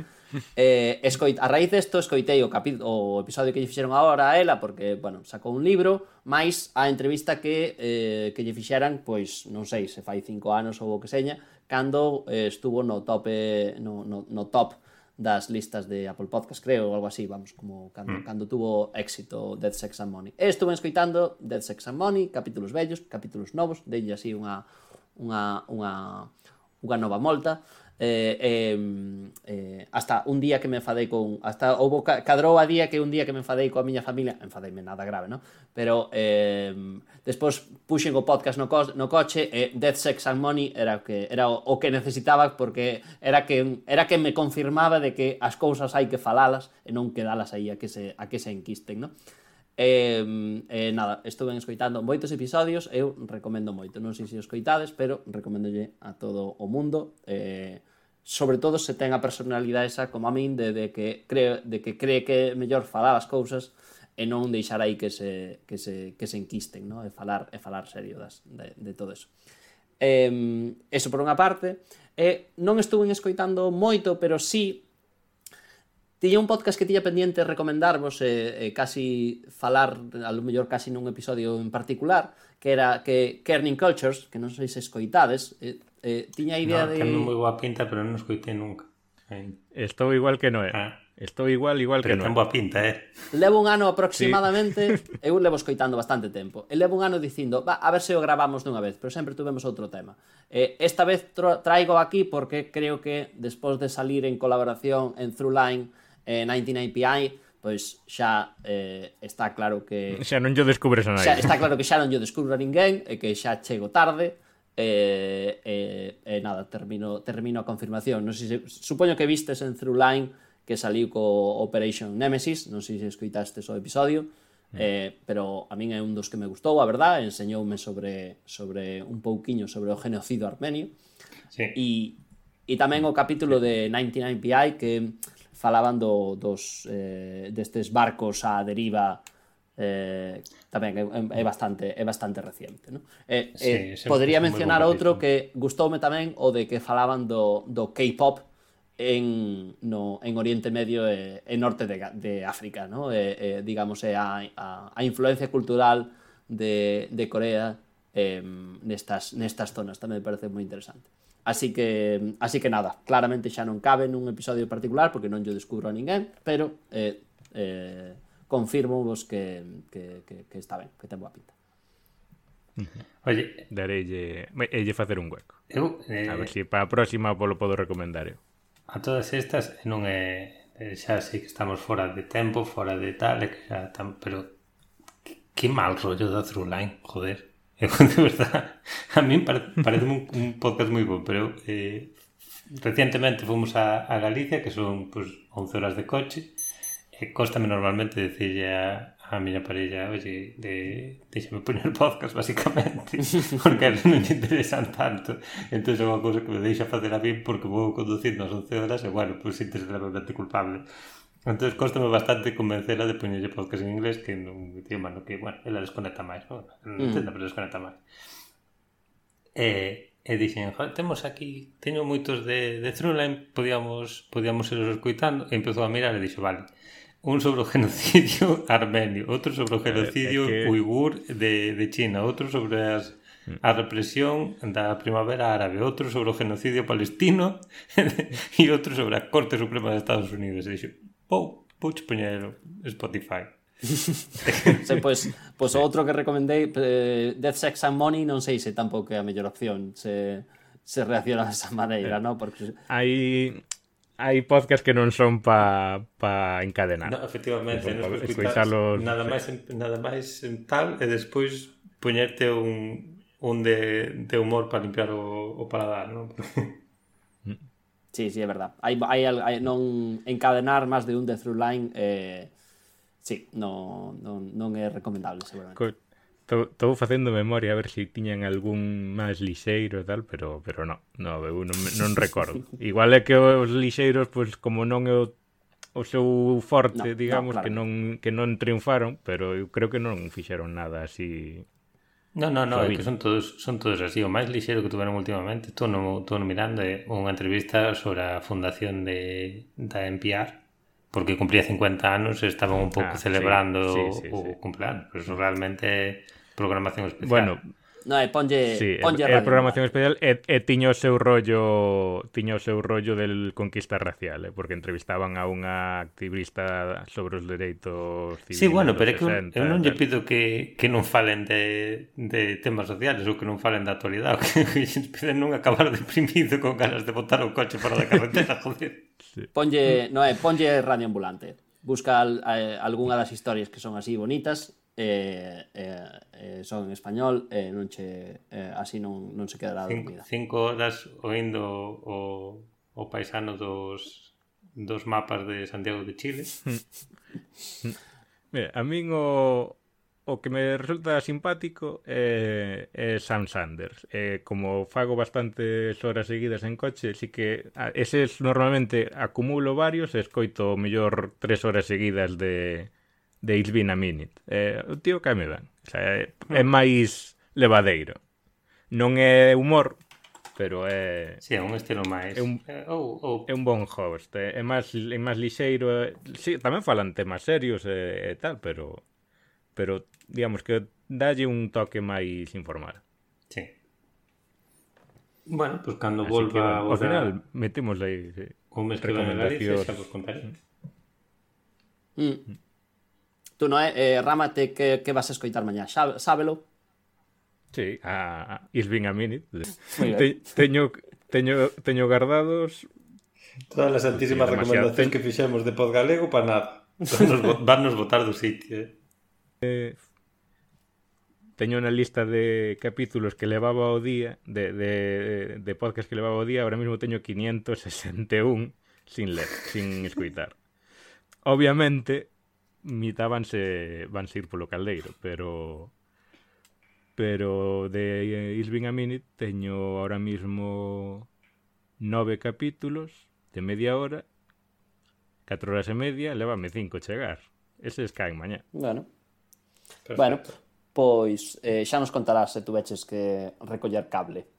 eh, escoit, a raíz desto escoitei o, capi, o episodio que lle fixeron agora a ela porque, bueno, sacou un libro máis a entrevista que eh, que lle fixeran, pois, non sei, se fai cinco anos ou o que seña, cando eh, estuvo no tope, no, no, no top das listas de Apple Podcast, creo, ou algo así, vamos, como cando, mm. cando tuvo éxito Dead Sex and Money. E estuve escoitando Dead Sex and Money, capítulos vellos, capítulos novos, delle así unha unha unha unha nova molta eh, eh, eh, hasta un día que me enfadei con hasta houve cadrou a día que un día que me enfadei coa miña familia, enfadeime nada grave, no? Pero eh, despois puxen o podcast no, co no coche e eh, Death Sex and Money era que era o, o que necesitaba porque era que era que me confirmaba de que as cousas hai que falalas e non quedalas aí a que se a que se enquisten, no? E, eh, nada, estuve escoitando moitos episodios, eu recomendo moito, non sei se os coitades, pero recomendolle a todo o mundo, eh, sobre todo se ten a personalidade esa como a min de, de que creo de que cree que é mellor falar as cousas e non deixar aí que se, que se, que se enquisten, no? e, falar, e falar serio das, de, de todo eso. Eh, eso por unha parte, e non estuve escoitando moito, pero sí Tiña un podcast que tiña pendiente recomendarvos e, eh, e eh, casi falar, a lo mellor casi nun episodio en particular, que era que Kerning Cultures, que non sei se escoitades, eh, eh, tiña a idea no, de... Que non moi boa pinta, pero non escoitei nunca. Eh. Estou igual que Noé. Ah. Estou igual, igual pero que Noé. Pero ten boa pinta, eh? Levo un ano aproximadamente, sí. <laughs> eu levo escoitando bastante tempo, e levo un ano dicindo, va, a ver se o gravamos dunha vez, pero sempre tuvemos outro tema. Eh, esta vez traigo aquí porque creo que despois de salir en colaboración en Throughline, eh, 99PI, pois xa eh, está claro que... Xa non yo descubres a nadie. Xa, está claro que xa non yo descubro a ninguén e que xa chego tarde e, eh, eh, eh, nada, termino, termino a confirmación. Non sei se, supoño que vistes en Throughline que saliu co Operation Nemesis, non sei se escoitastes o episodio, mm. eh, pero a min é un dos que me gustou, a verdad, enseñoume sobre, sobre un pouquiño sobre o genocidio armenio. Sí. E, e tamén o capítulo de 99PI que falaban do, dos, eh, destes barcos a deriva eh, tamén é, é bastante é bastante reciente, ¿no? Eh, sí, eh, mencionar outro que gustoume tamén o de que falaban do, do K-pop en no en Oriente Medio e, e norte de, de África, ¿no? E, e digamos é a, a, a influencia cultural de, de Corea eh, nestas, nestas zonas tamén me parece moi interesante. Así que así que nada, claramente xa non cabe nun episodio particular porque non yo descubro a ninguén, pero eh, eh, confirmo vos que, que, que, que está ben, que ten boa pinta. <laughs> Oye, darelle elle facer un hueco. Eu, eh, a ver se si para a próxima polo podo recomendar eu. A todas estas non é eh, xa sei que estamos fora de tempo, fora de tal, que xa tam, pero que, que mal rollo da Throughline, joder. Eh, <laughs> Eu, de verdad, a mí pare, parece un, un podcast moi bo, pero eh, recientemente fomos a, a Galicia, que son pues, 11 horas de coche, eh, e costame normalmente decirle a, a miña parella, oye, de, déxame poñer podcast, basicamente, <laughs> porque non lle interesan tanto. entón é unha cousa que me deixa facer a mí porque vou conducindo as 11 horas e, bueno, pois pues, sintes realmente culpable. Entón, costame bastante convencela de poñerlle podcast en inglés que non idioma no que, bueno, ela desconecta máis, non, non entenda, mm. pero desconecta máis. E, eh, e dixen, temos aquí, teño moitos de, de Throughline, podíamos, podíamos ir os escuitando, e empezou a mirar e dixo, vale, un sobre o genocidio <laughs> armenio, outro sobre o genocidio eh, que... uigur de, de China, outro sobre as mm. a represión da primavera árabe, outro sobre o genocidio palestino <laughs> e outro sobre a Corte Suprema de Estados Unidos. E dixo, Pou, pouche poñer Spotify. <laughs> sí, pois, pois o outro que recomendei eh, Death, Sex and Money non sei se tampouco é a mellor opción se, se reacciona desa maneira, eh, ¿no? Porque... Hai, hai podcast que non son pa, pa encadenar. No, efectivamente, non no. Nada máis, nada máis tal e despois poñerte un, un de, de humor para limpiar o, o paladar, non? <laughs> Sí, sí, é verdad. Hai, hai, hai non encadenar máis de un de through line eh, sí, non, non, non é recomendable, seguramente. Co Estou facendo memoria a ver se si tiñan algún máis lixeiro e tal, pero pero no, no eu non, non recordo. <laughs> Igual é que os lixeiros, pois, pues, como non é o, o seu forte, no, digamos, no, claro. que non que non triunfaron, pero eu creo que non fixeron nada así No, no, no, é que son todos son todos así, o máis lixeiro que tuveron últimamente, estou no, estou no mirando unha entrevista sobre a fundación de da NPR, porque cumplía 50 anos e estaban un pouco ah, celebrando sí, sí, sí, o sí. cumpleaños, pero eso realmente programación especial. Bueno, No, é ponlle, sí, ponlle é, é programación especial e, e tiño o seu rollo tiño o seu rollo del conquista racial, eh, porque entrevistaban a unha activista sobre os dereitos civiles. Sí, bueno, pero 60, é que un, eu non lle pido que, que non falen de, de temas sociales ou que non falen da actualidade, <laughs> que lle piden non acabar deprimido con ganas de botar o coche para da carretera, <laughs> joder. Sí. Ponlle, no, é, ponlle radio ambulante. Busca al, a, algunha das historias que son así bonitas eh, eh, eh, son en español e eh, non che, eh, así non, non se quedará dormida. Cinco horas oindo o, o paisano dos, dos mapas de Santiago de Chile. <laughs> Mira, a min o, o que me resulta simpático é, é Sam Sanders. É, como fago bastantes horas seguidas en coche, así que a, eses normalmente acumulo varios e escoito mellor tres horas seguidas de, de It's Been a Minute. Eh, o tío caeme ben. O sea, é, ah. é máis levadeiro. Non é humor, pero é... Sí, é un estilo máis... É un, oh, oh. É un bon host. É, é máis, é máis lixeiro. É, sí, tamén falan temas serios e, e tal, pero... Pero, digamos que dalle un toque máis informal. Sí. Bueno, pues cando Así volva... Que, bueno, ao final, metemos aí... Sí. Un mes que ven Galicia, xa vos contaré. Mm. mm. Tú, Noé, eh, rámate que, que vas a escoitar mañá, Xa, sábelo. Sí, a Irving a Minute. Te, teño, teño, teño guardados... Todas as santísimas sí, recomendacións que fixemos de Podgalego para nada. <laughs> Nos, darnos botar do sitio, eh? eh teño unha lista de capítulos que levaba o día, de, de, de podcast que levaba o día, ahora mismo teño 561 sin ler, sin escuitar. Obviamente, mitad vanse, vanse ir polo caldeiro, pero pero de Isbin a Minute teño ahora mismo nove capítulos de media hora, 4 horas e media, levame cinco chegar. Ese es caen mañá. Bueno. Perfecto. Bueno, pois eh, xa nos contarás se tu veches que recoller cable